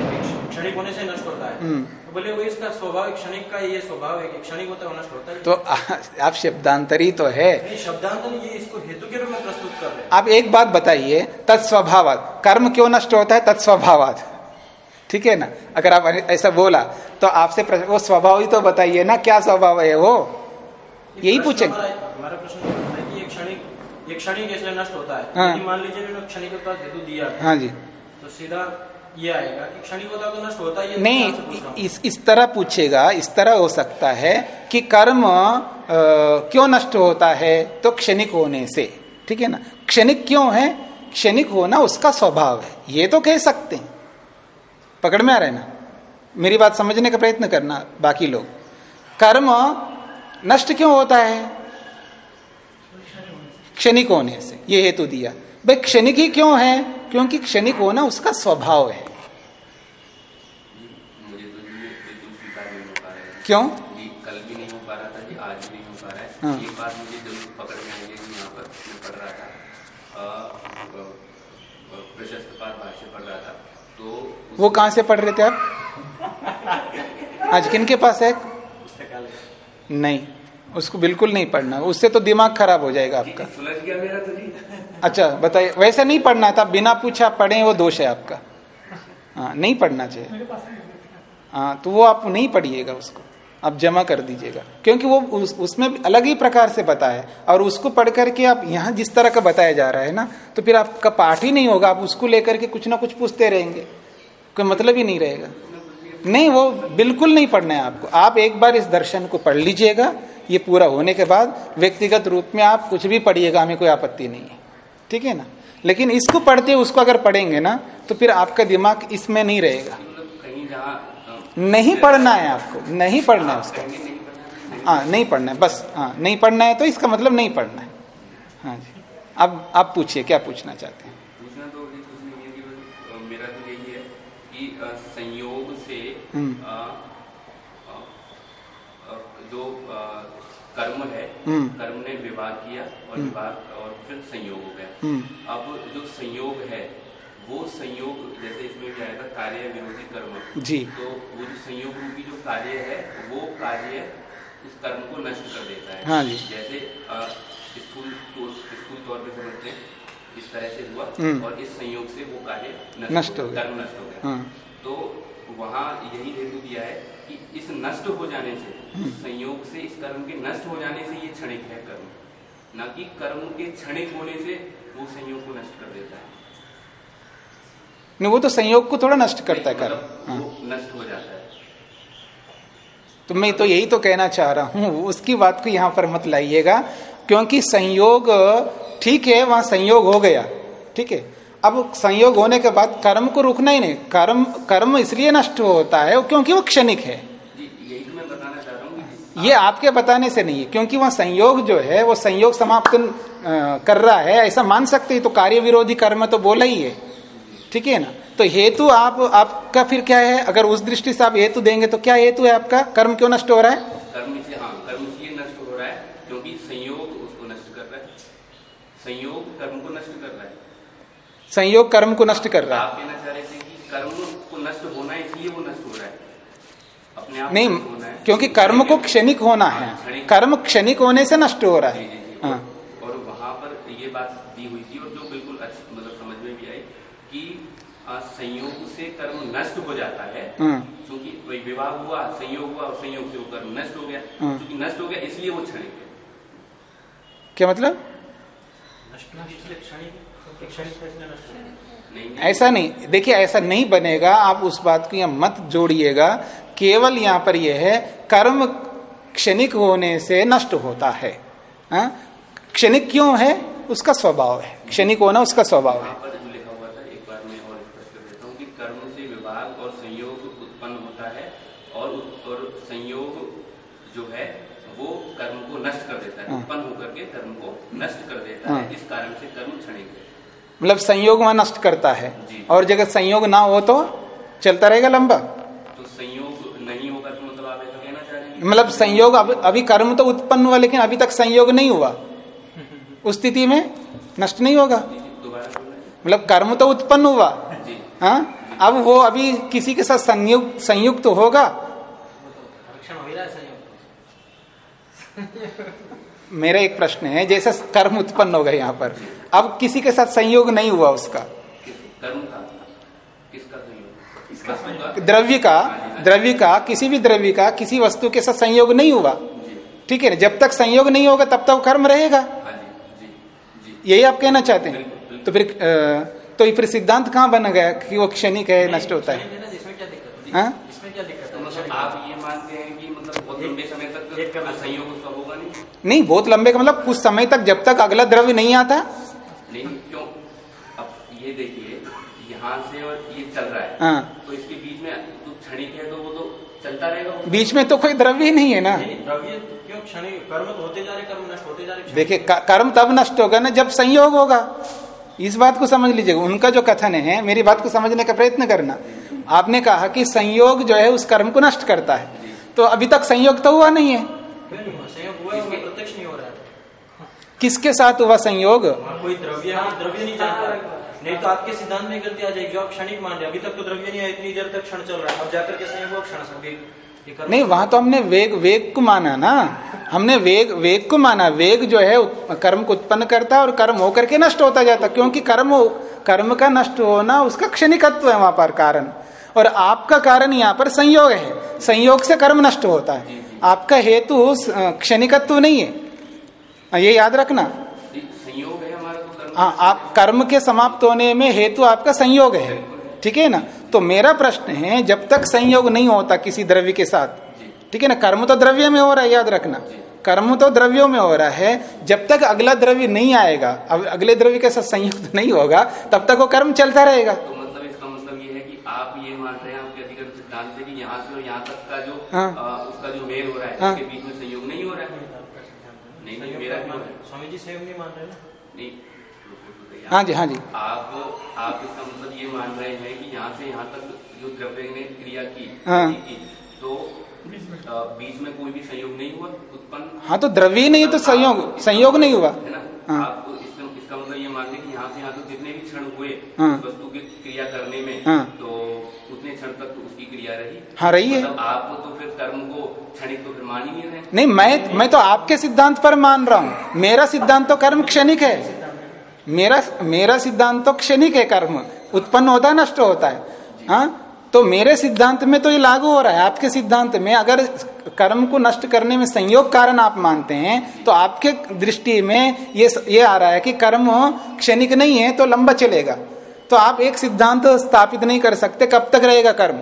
क्षणिक होने से नष्ट होता है। हम्म। तो बोले वो इसका स्वभाव क्षणिक का ये स्वभाव है कि क्षणिक होता है नष्ट होता है। तो आ, आप शब्दांतरी तो है। शब्दांतर ये इसको हेतु के रूप में प्रस्तुत कर रहे हैं। आप एक बात बताइए तत्स्वभाव कर्म क्यों नष्ट होता है? तत्स्वभावात ठीक है ना? अगर आप ऐसा बोला तो आपसे वो स्वभाव ही तो बताइए ना क्या स्वभाव है वो? यही पूछेंगे हमारा प्रश्न क्षणिक नष्ट होता है। हाँ। मान लीजिए क्षणिक हेतु दिया हाँ जी। तो सीधा ये आएगा कि क्षणिक होता तो नष्ट होता ही नहीं इस इस तरह पूछेगा इस तरह हो सकता है कि कर्म आ, क्यों नष्ट होता है? तो क्षणिक होने से ठीक है ना? क्षणिक क्यों है? क्षणिक होना उसका स्वभाव है। ये तो कह सकते हैं। पकड़ में आ रहे है ना? मेरी बात समझने का प्रयत्न करना बाकी लोग। कर्म नष्ट क्यों होता है? क्षणिक होने से। ये हेतु दिया। भाई क्षणिक ही क्यों है? क्योंकि क्षणिक होना उसका स्वभाव है। तो क्यों? कल भी नहीं हो पा रहा था जी आज भी नहीं हो पा रहा है। हाँ। एक बात मुझे ज़रूर पकड़ में आई कि यहाँ पर मैं पढ़ रहा था। प्रशस्त पाठ भाष्य पढ़ रहा था। तो वो कहाँ से पढ़ रहे थे आप? आज किन के पास है? नहीं उसको बिल्कुल नहीं पढ़ना। उससे तो दिमाग खराब हो जाएगा आपका। गया मेरा तो अच्छा बताइए वैसे नहीं पढ़ना था बिना पूछा पढ़े वो दोष है आपका। हाँ नहीं पढ़ना चाहिए। हाँ तो वो आप नहीं पढ़िएगा उसको। आप जमा कर दीजिएगा। क्योंकि वो उस, उसमें अलग ही प्रकार से बताया और उसको पढ़ करके आप यहाँ जिस तरह का बताया जा रहा है ना तो फिर आपका पाठ ही नहीं होगा। आप उसको लेकर के कुछ ना कुछ पूछते रहेंगे। कोई मतलब ही नहीं रहेगा। नहीं वो बिल्कुल नहीं पढ़ना है आपको। आप एक बार इस दर्शन को पढ़ लीजिएगा। ये पूरा होने के बाद व्यक्तिगत रूप में आप कुछ भी पढ़िएगा हमें कोई आपत्ति नहीं है। ठीक है ना? लेकिन इसको पढ़ते उसको अगर पढ़ेंगे ना तो फिर आपका दिमाग इसमें नहीं रहेगा। मतलब कहीं नहीं पढ़ना है आपको नहीं पढ़ना है उसका। है, नहीं पढ़ना है बस हाँ नहीं पढ़ना है तो इसका मतलब नहीं पढ़ना है। हाँ जी। अब आप पूछिए क्या पूछना चाहते हैं? पूछना तो कुछ नहीं है कि बस मेरा तो यही है कि संयोग से हम्म। जो कर्म है हम्म। कर्म ने विवाह किया और विवाह और फिर संयोग हो गया। हम्म। अब जो संयोग है वो संयोग जैसे इसमें भी आएगा कार्य विरोधी कर्म। जी। तो वो जो संयोग रूपी जो कार्य है वो कार्य उस कर्म को नष्ट कर देता है। हाँ जी। जैसे स्थूल तो, स्थूल तौर पे समझते हैं इस तरह से हुआ। हम्म। और इस संयोग से वो कार्य नष्ट हो गया। कर्म नष्ट हो गया। हाँ। तो वहाँ यही हेतु दिया है कि इस नष्ट हो जाने से हम्म। संयोग से इस कर्म के नष्ट हो जाने से ये क्षणिक है कर्म। न कि कर्म के क्षणिक होने से वो संयोग को नष्ट कर देता है। नहीं वो तो संयोग को थोड़ा नष्ट करता है कर्म मतलब हाँ। नष्ट हो जाता है। तो मैं तो यही तो कहना चाह रहा हूँ उसकी बात को यहाँ पर मत लाइएगा क्योंकि संयोग ठीक है वहाँ संयोग हो गया ठीक है। अब संयोग होने के बाद कर्म को रुकना ही नहीं कर्म कर्म इसलिए नष्ट होता है क्योंकि वो क्षणिक है। तो ये आपके बताने से नहीं है क्योंकि वह संयोग जो है वो संयोग समाप्त कर रहा है ऐसा मान सकते हैं तो कार्य विरोधी कर्म तो बोला ही है। ठीक है ना? तो हेतु आप आपका फिर क्या है? अगर उस दृष्टि से आप हेतु देंगे तो क्या हेतु है आपका? कर्म क्यों नष्ट हो रहा है? कर्म से हाँ कर्म इसलिए नष्ट हो रहा है क्योंकि संयोग उसको नष्ट कर रहा है। संयोग कर्म को नष्ट कर रहा है। संयोग कर्म को नष्ट कर रहा है। आप कहना चाह रहे थे कि कर्म को नष्ट होना है इसलिए वो नष्ट हो रहा है। अपने आप नहीं है। क्योंकि कर्म को क्षणिक होना है। कर्म क्षणिक होने से नष्ट हो रहा है। हाँ और, और वहाँ पर ये बात दी हुई थी और जो बिल्कुल अच्छी मतलब समझ में भी आई कि आ, संयोग से कर्म नष्ट हो जाता है। हाँ क्योंकि वही विवाह हुआ संयोग हुआ और संयोग से वो कर्म नष्ट हो गया। हाँ। क्योंकि नष्ट हो गया इसलिए वो क्षणिक है। क्या मतलब? नहीं है ऐसा नहीं। देखिए ऐसा नहीं बनेगा। आप उस बात को यहाँ मत जोड़िएगा। केवल यहाँ पर यह है कर्म क्षणिक होने से नष्ट होता है। हाँ? क्षणिक क्यों है? उसका स्वभाव है। क्षणिक होना उसका स्वभाव है वहाँ पर जो लिखा हुआ था एक बार मैं और स्पष्ट कर देता हूँ कि कर्म से विभाग और संयोग उत्पन्न होता है और उत- और संयोग जो है वो कर्म को नष्ट कर देता है हाँ। उत्पन्न होकर के कर्म को नष्ट कर देता हाँ। है इस कारण से कर्म क्षणिक मतलब संयोग वहाँ नष्ट करता है। और जगह संयोग ना हो तो चलता रहेगा लंबा। तो संयोग नहीं होगा तो मतलब आप कहना चाह रहे हैं मतलब संयोग अब अभी कर्म तो उत्पन्न हुआ लेकिन अभी तक संयोग नहीं हुआ। उस स्थिति में नष्ट नहीं होगा। मतलब कर्म तो उत्पन्न हुआ। जी। हाँ? अब वो अभी किसी के साथ संयुक्त संयुक्त होगा परीक्षण हो ही रहा है संयोग मेरा एक प्रश्न है जैसे कर्म उत्पन्न हो गए यहाँ पर अब किसी के साथ संयोग नहीं हुआ उसका? कर्म का? किसका संयोग? वस्तु का? द्रव्य का द्रव्य का किसी भी द्रव्य का किसी वस्तु के साथ संयोग नहीं हुआ। ठीक है ना जब तक संयोग नहीं होगा तब तक कर्म रहेगा। हाँ जी जी जी। यही आप कहना चाहते हैं? तो फिर तो फिर सिद्धांत कहाँ बन गया कि वो क्षणिक है नष्ट होता है? इसमें क्या दिक्कत है हाँ? इसमें क्या दिक्कत तो है मतलब आप ये मानते हैं कि मतलब बहुत लंबे समय तक संयोग नहीं बहुत लंबे का मतलब कुछ समय तक जब तक अगला द्रव्य नहीं आता। नहीं क्यों? अब ये देखिए यहाँ से और ये चल रहा है। हाँ। तो इसके बीच में तो क्षणिक है तो वो तो चलता रहेगा बीच में तो कोई द्रव्य ही नहीं है ना। द्रव्य क्यों? क्षणिक कर्म तो होते जा रहे कर्म नष्ट होते जा रहे देखिए कर्म तब नष्ट होगा ना जब संयोग होगा। इस बात को समझ लीजिएगा उनका जो कथन है मेरी बात को समझने का प्रयत्न करना। आपने कहा कि संयोग जो है उस कर्म को नष्ट करता है। तो अभी तक संयोग तो हुआ नहीं है। संयोग है किसके साथ हुआ संयोग? कोई द्रव्य द्रव्य नहीं जानता नहीं तो आपके सिद्धांत में गलती आ जाएगी आप क्षणिक मान रहे अभी तक तो द्रव्य नहीं है इतनी देर तक क्षण चल रहा है। अब जाकर के संयोग क्षण नहीं वहाँ तो हमने वेग वेग को माना ना। हमने वेग वेग को माना। वेग जो है कर्म को उत्पन्न करता है और कर्म होकर के नष्ट होता जाता। क्योंकि कर्म हो- कर्म का नष्ट होना उसका क्षणिकत्व है वहाँ पर कारण। और आपका कारण यहाँ पर संयोग है। संयोग से कर्म नष्ट होता है। आपका हेतु क्षणिकत्व नहीं है। ये याद रखना। संयोग है हमारा तो हाँ आप कर्म के समाप्त होने में हेतु आपका संयोग है। ठीक है ना? तो मेरा प्रश्न है जब तक संयोग नहीं होता किसी द्रव्य के साथ ठीक है ना? कर्म तो द्रव्य में हो रहा है याद रखना। कर्म तो द्रव्यों में हो रहा है जब तक अगला द्रव्य नहीं आएगा अब अगले द्रव्य के साथ संयुक्त नहीं होगा तब तक वो कर्म चलता रहेगा। तो मतलब इसका मतलब ये है कि आप ये मान रहे हैं आपके अधिकरण सिद्धांत से कि यहाँ से और यहाँ तक का जो हाँ। उसका जो मेल हो रहा है हाँ। उसके बीच में संयोग नहीं हो रहा है नहीं नहीं मेरा क्यों है स्वामी जी नहीं मान रहे ना नहीं तो। हाँ जी हाँ जी आप आप इसका मतलब ये मान रहे हैं कि यहाँ से यहाँ तक जो द्रव्य ने क्रिया की हाँ। की, तो बीच में कोई भी संयोग नहीं हुआ उत्पन्न हाँ तो द्रव्य ही नहीं है तो संयोग संयोग नहीं हुआ है ना हाँ। आप इसका इसका मतलब ये मान लें कि यहाँ से यहाँ तक जितने भी क्षण हुए हाँ। वस्तु की क्रिया करने में हाँ। तो उतने क्षण तक तो उसकी क्रिया रही हाँ रही है मतलब आप तो फिर कर्म को तो नहीं मैं मैं तो आपके सिद्धांत पर मान रहा हूँ। मेरा सिद्धांत तो कर्म क्षणिक है। मेरा मेरा सिद्धांत तो क्षणिक है कर्म। उत्पन्न होता है, नष्ट होता है। हाँ? तो मेरे सिद्धांत में तो ये लागू हो रहा है। आपके सिद्धांत में अगर कर्म को नष्ट करने में संयोग कारण आप मानते हैं तो आपके दृष्टि में ये ये आ रहा है कि कर्म क्षणिक नहीं है तो लंबा चलेगा। तो आप एक सिद्धांत स्थापित नहीं कर सकते, कब तक रहेगा कर्म?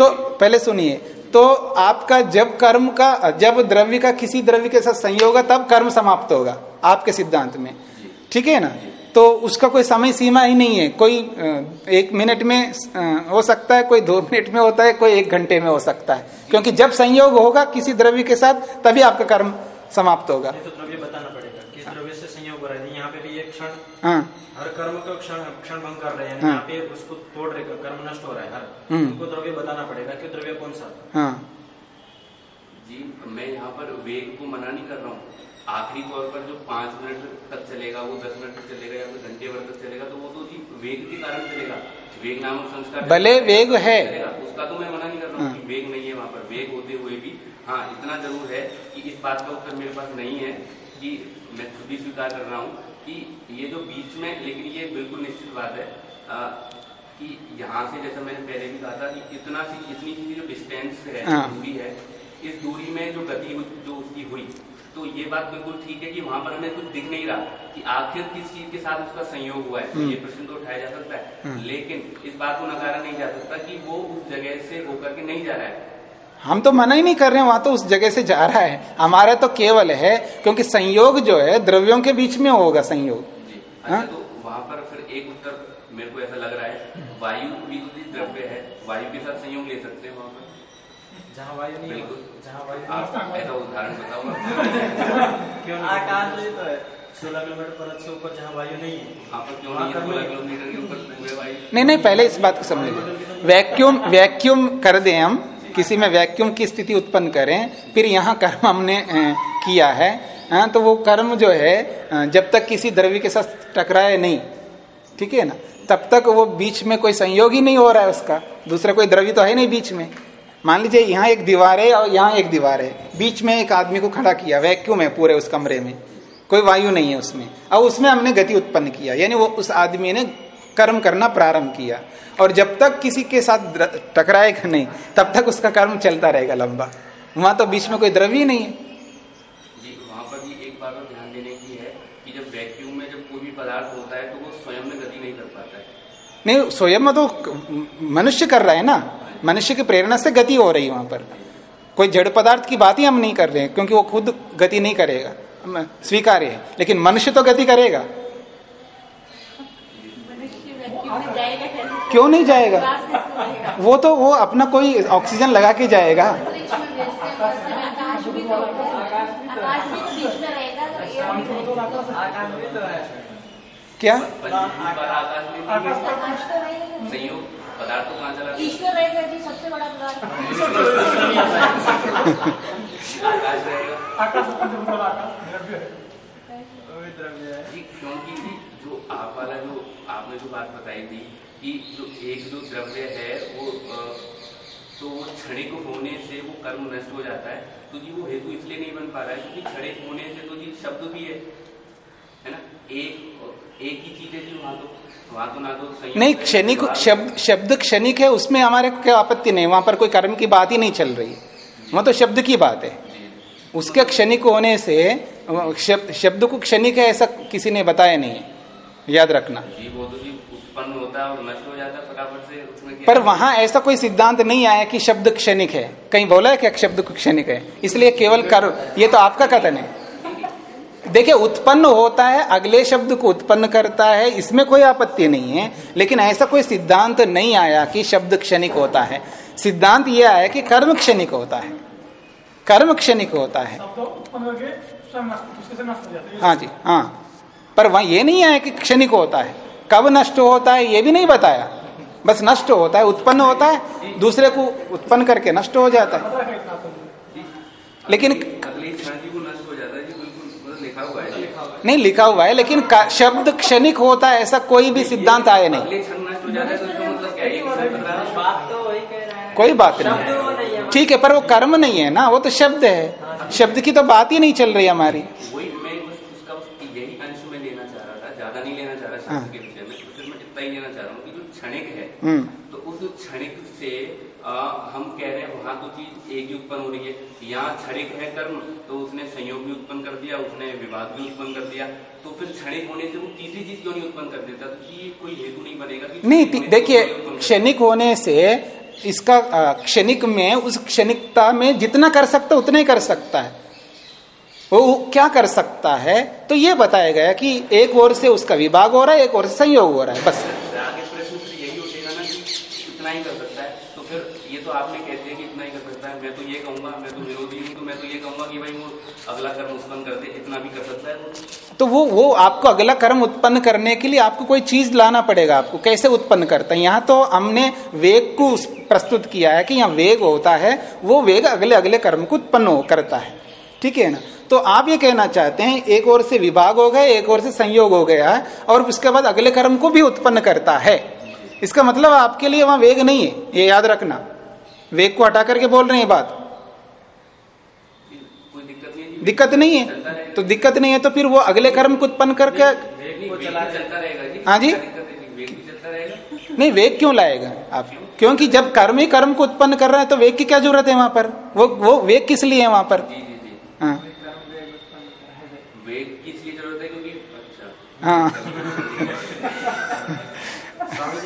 तो पहले सुनिए। तो आपका जब कर्म का जब द्रव्य का किसी द्रव्य के साथ संयोग होगा तब कर्म समाप्त होगा आपके सिद्धांत में। ठीक है ना? तो उसका कोई समय सीमा ही नहीं है। कोई एक मिनट में हो सकता है कोई दो मिनट में होता है कोई एक घंटे में हो सकता है। क्योंकि जब संयोग होगा किसी द्रव्य के साथ तभी आपका कर्म समाप्त होगा। तो द्रव्य बताना पड़ेगा किस द्रव्य से संयोग हो रहा है। यहाँ पे भी एक क्षण हाँ। हर कर्म का क्षण क्षण भंग कर रहे हैं हाँ। यहाँ पे उसको तोड़ रहे कर्म नष्ट हो रहा है हर हम्म। उनको द्रव्य बताना पड़ेगा कि द्रव्य कौन सा हाँ जी मैं यहाँ पर वेग को मना नहीं कर रहा हूँ आखिरी तौर पर जो पाँच मिनट तक चलेगा वो दस मिनट तक चलेगा या फिर घंटे भर तक चलेगा तो वो तो जी वेग के कारण चलेगा वेग नामक संस्कार भले वेग है। उसका तो मैं मना नहीं कर रहा हूँ हाँ। वेग नहीं है वहाँ पर वेग होते हुए भी हाँ इतना ज़रूर है कि इस बात का उत्तर मेरे पास नहीं है कि मैं खुद भी स्वीकार कर रहा हूँ कि ये जो बीच में लेकिन ये बिल्कुल निश्चित बात है आ, कि यहाँ से जैसा मैंने पहले भी कहा था कि इतना सी इतनी सी जो डिस्टेंस है हाँ। दूरी है इस दूरी में जो गति जो उसकी हुई तो ये बात बिल्कुल ठीक है कि वहाँ पर हमें कुछ दिख नहीं रहा कि आखिर किस चीज़ के साथ उसका संयोग हुआ है। ये प्रश्न तो उठाया जा सकता है। लेकिन इस बात को नकारा नहीं जा सकता कि वो उस जगह से होकर के नहीं जा रहा है। हम तो मना ही नहीं कर रहे हैं वहाँ तो उस जगह से जा रहा है। हमारा तो केवल है क्योंकि संयोग जो है द्रव्यों के बीच में होगा संयोग। जी हाँ? अच्छा तो वहाँ पर फिर एक उत्तर मेरे को ऐसा लग रहा है वायु भी तो द्रव्य है वायु के साथ संयोग ले सकते हैं वहाँ पर? जहाँ वायु नहीं जहाँ वायु आप नहीं ऐसा उदाहरण बताओ। क्यों नहीं? आकाश भी तो है। सोलह किलोमीटर परत से ऊपर जहाँ वायु नहीं है। वहाँ पर क्यों नहीं है? सोलह किलोमीटर के ऊपर नहीं नहीं पहले इस बात को समझिए वैक्यूम वैक्यूम कर दें हम। किसी में वैक्यूम की स्थिति उत्पन्न करें, फिर यहाँ कर्म हमने किया है। तो वो कर्म जो है जब तक किसी द्रव्य के साथ टकराए नहीं, ठीक है ना? तब तक वो बीच में कोई संयोग ही नहीं हो रहा है उसका। दूसरा कोई द्रव्य तो है नहीं बीच में। मान लीजिए यहाँ एक दीवार है और यहाँ एक दीवार है। बीच में एक आदमी को खड़ा किया वैक्यूम है पूरे उस कमरे में। कोई वायु नहीं है उसमें। अब उसमें हमने गति उत्पन्न किया। यानी वो उस आदमी ने कर्म करना प्रारंभ किया। और जब तक किसी के साथ टकराएगा नहीं तब तक उसका कर्म चलता रहेगा लंबा। वहाँ तो बीच में कोई द्रव्य ही नहीं है। जी वहाँ पर भी एक बात ध्यान देने की है कि जब वैक्यूम में जब कोई भी पदार्थ होता है तो वो स्वयं में गति नहीं कर पाता है। नहीं स्वयं में तो मनुष्य कर रहा है ना। मनुष्य की प्रेरणा से गति हो रही है वहाँ पर। कोई जड़ पदार्थ की बात ही हम नहीं कर रहे हैं क्योंकि वो खुद गति नहीं करेगा। स्वीकार्य है। लेकिन मनुष्य तो गति करेगा मनुष्य वैक्यूम में जाएगा कैसे क्यों नहीं जाएगा? वो तो वो अपना कोई ऑक्सीजन लगा के जाएगा। क्या? आकाश तो तो जी आप वाला जो आपने जो बात बताई थी कि जो एक जो द्रव्य है वो तो वो क्षणिक होने से वो कर्म नष्ट हो जाता है। तो जी वो हेतु इसलिए नहीं बन पा रहा है क्योंकि क्षणिक होने से तो जी शब्द भी है। है ना? एक एक ही चीज़ है जी वहाँ तो वहाँ तो ना तो नहीं क्षणिक विभाग- शब्द शब्द क्षणिक है उसमें हमारे क्या आपत्ति नहीं वहाँ पर कोई कर्म की बात ही नहीं चल रही। वहाँ तो शब्द की बात है। उसके क्षणिक होने से शब्द, शब्द को क्षणिक है ऐसा किसी ने बताया नहीं है। याद रखना। तो जी उत्पन्न होता है और नष्ट हो जाता है फटाफट से उसमें पर वहाँ ऐसा कोई सिद्धांत नहीं आया कि शब्द क्षणिक है। कहीं बोला है क्या शब्द क्षणिक है? इसलिए केवल कर्म ये तो आपका कथन है। देखिए उत्पन्न होता है अगले शब्द को उत्पन्न करता है इसमें कोई आपत्ति नहीं है। लेकिन ऐसा कोई सिद्धांत नहीं आया कि शब्द क्षणिक होता है। सिद्धांत यह आया कि कर्म क्षणिक होता है। कर्म क्षणिक होता है। हो हैं। हाँ जी हाँ। पर वहाँ ये नहीं आया कि क्षणिक होता है। कब नष्ट होता है, ये भी नहीं बताया। बस नष्ट होता है, उत्पन्न होता है, दूसरे को उत्पन्न करके नष्ट हो जाता है। लेकिन। नहीं, लिखा हुआ है, लेकिन शब्द क्षणिक होता है, ऐसा कोई भी सिद्धांत आया नहीं। कोई बात नहीं। ठीक है, पर वो कर्म नहीं है ना, वो तो शब्द है। शब्द की तो बात ही नहीं चल रही हमारी वही मैं बस उसका बस यही अंश में लेना चाह रहा था ज़्यादा नहीं लेना चाह रहा हाँ। शब्द के विषय में तो सिर्फ़ मैं इतना ही लेना चाह रहा हूँ कि जो क्षणिक है हम्म। तो उस क्षणिक से आ, हम कह रहे हैं वहाँ तो चीज़ एक ही उत्पन्न हो रही है। यहाँ क्षणिक है कर्म तो उसने संयोग भी उत्पन्न कर दिया उसने विवाद भी उत्पन्न कर दिया तो फिर क्षणिक होने से वो तीसरी चीज़ क्यों नहीं उत्पन्न कर देता? तो ये कोई हेतु नहीं बनेगा कि नहीं देखिए क्षणिक होने से इसका क्षणिक में उस क्षणिकता में जितना कर सकता उतना ही कर सकता है। वो क्या कर सकता है? तो ये बताया गया कि एक ओर से उसका विभाग हो रहा है एक ओर से संयोग हो रहा है बस। आगे प्रश्न यही उठेगा ना कि इतना ही कर सकता है। तो फिर ये तो आपने कह दिया कि इतना ही कर सकता है। मैं तो ये कहूँगा मैं तो विरोधी हूँ तो मैं तो ये कहूँगा कि भाई वो अगला कर्म उत्पन्न कर दे इतना भी कर सकता है तो वो वो आपको अगला कर्म उत्पन्न करने के लिए आपको कोई चीज़ लाना पड़ेगा आपको। कैसे उत्पन्न करता है? यहाँ तो हमने वेग को प्रस्तुत किया है कि यहाँ वेग होता है वो वेग अगले अगले कर्म को उत्पन्न करता है। ठीक है ना? तो आप ये कहना चाहते हैं एक ओर से विभाग हो गया एक ओर से संयोग हो गया है और उसके बाद अगले कर्म को भी उत्पन्न करता है। इसका मतलब आपके लिए वहाँ वेग नहीं है ये याद रखना। वेग को हटा करके बोल रहे हैं ये बात। कोई दिक्कत नहीं है दिक्कत नहीं है? तो दिक्कत नहीं है तो फिर वो अगले कर्म को उत्पन्न करके जी। हाँ जी? नहीं वेग क्यों लाएगा आप? क्योंकि जब कर्म ही कर्म को उत्पन्न कर रहा है तो वेग की क्या ज़रूरत है वहाँ पर? वो वो वेग किस लिए है वहाँ पर? जी जी जी। हाँ। वेग की इसलिए ज़रूरत है क्योंकि अच्छा। हाँ।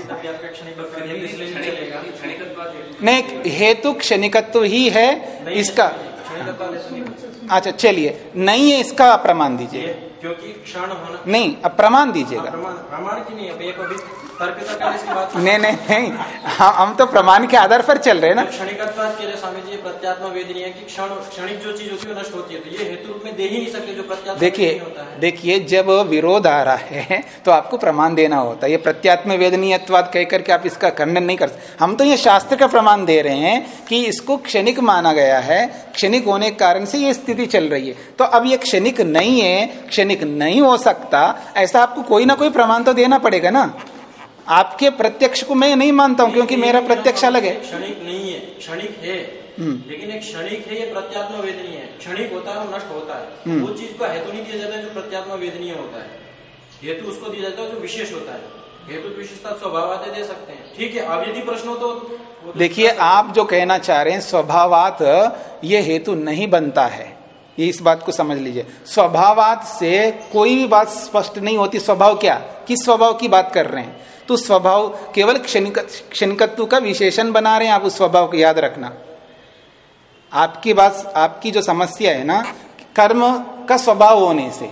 तो नहीं हेतु क्षणिकत्व ही है इसका सकता। अच्छा चलिए नहीं है इसका प्रमाण दीजिए। क्योंकि क्षण होना नहीं अब प्रमाण हाँ, दीजिएगा प्रमाण प्रमाण की नहीं है एक अभी की बात नहीं नहीं नहीं हम हम तो प्रमाण के आधार पर चल रहे हैं ना। क्षणिकत्व के लिए स्वामी जी प्रत्यात्मा वेदनीय है कि क्षण क्षणिक जो चीज़ होती है नष्ट होती है तो ये हेतु रूप में दे ही नहीं सकते जो प्रत्यात्मा देखिए है। देखिए जब विरोध आ रहा है तो आपको प्रमाण देना होता है। ये प्रत्यात्म वेदनीयत्वाद कह करके आप इसका खंडन नहीं कर सकते। हम तो ये शास्त्र का प्रमाण दे रहे हैं कि इसको क्षणिक माना गया है। क्षणिक होने के कारण से ये स्थिति चल रही है। तो अब ये क्षणिक नहीं है क्षणिक नहीं हो सकता ऐसा आपको कोई ना कोई प्रमाण तो देना पड़ेगा ना। आपके प्रत्यक्ष को मैं नहीं मानता हूँ क्योंकि मेरा प्रत्यक्ष अलग है। क्षणिक नहीं है क्षणिक है। हम्म। लेकिन एक क्षणिक है ये प्रत्यात्म वेदनीय है। क्षणिक होता है और नष्ट होता है। हम्म। वो चीज़ का हेतु नहीं दिया जाता है जो प्रत्यात्म वेदनीय होता है। हेतु उसको दिया जाता है जो विशेष होता है। हेतु विशेषता स्वभाव आते दे सकते हैं। ठीक है अब यदि प्रश्न हो तो तो देखिए आप जो कहना चाह रहे हैं स्वभावात ये हेतु नहीं बनता है। ये इस बात को समझ लीजिए। स्वभावात से कोई भी बात स्पष्ट नहीं होती। स्वभाव क्या? किस स्वभाव की बात कर रहे हैं? तो स्वभाव केवल क्षणिक, क्षणिकत्व का विशेषण बना रहे हैं। आप उस स्वभाव को याद रखना। आपकी बात, आपकी जो समस्या है ना, कर्म का स्वभाव होने से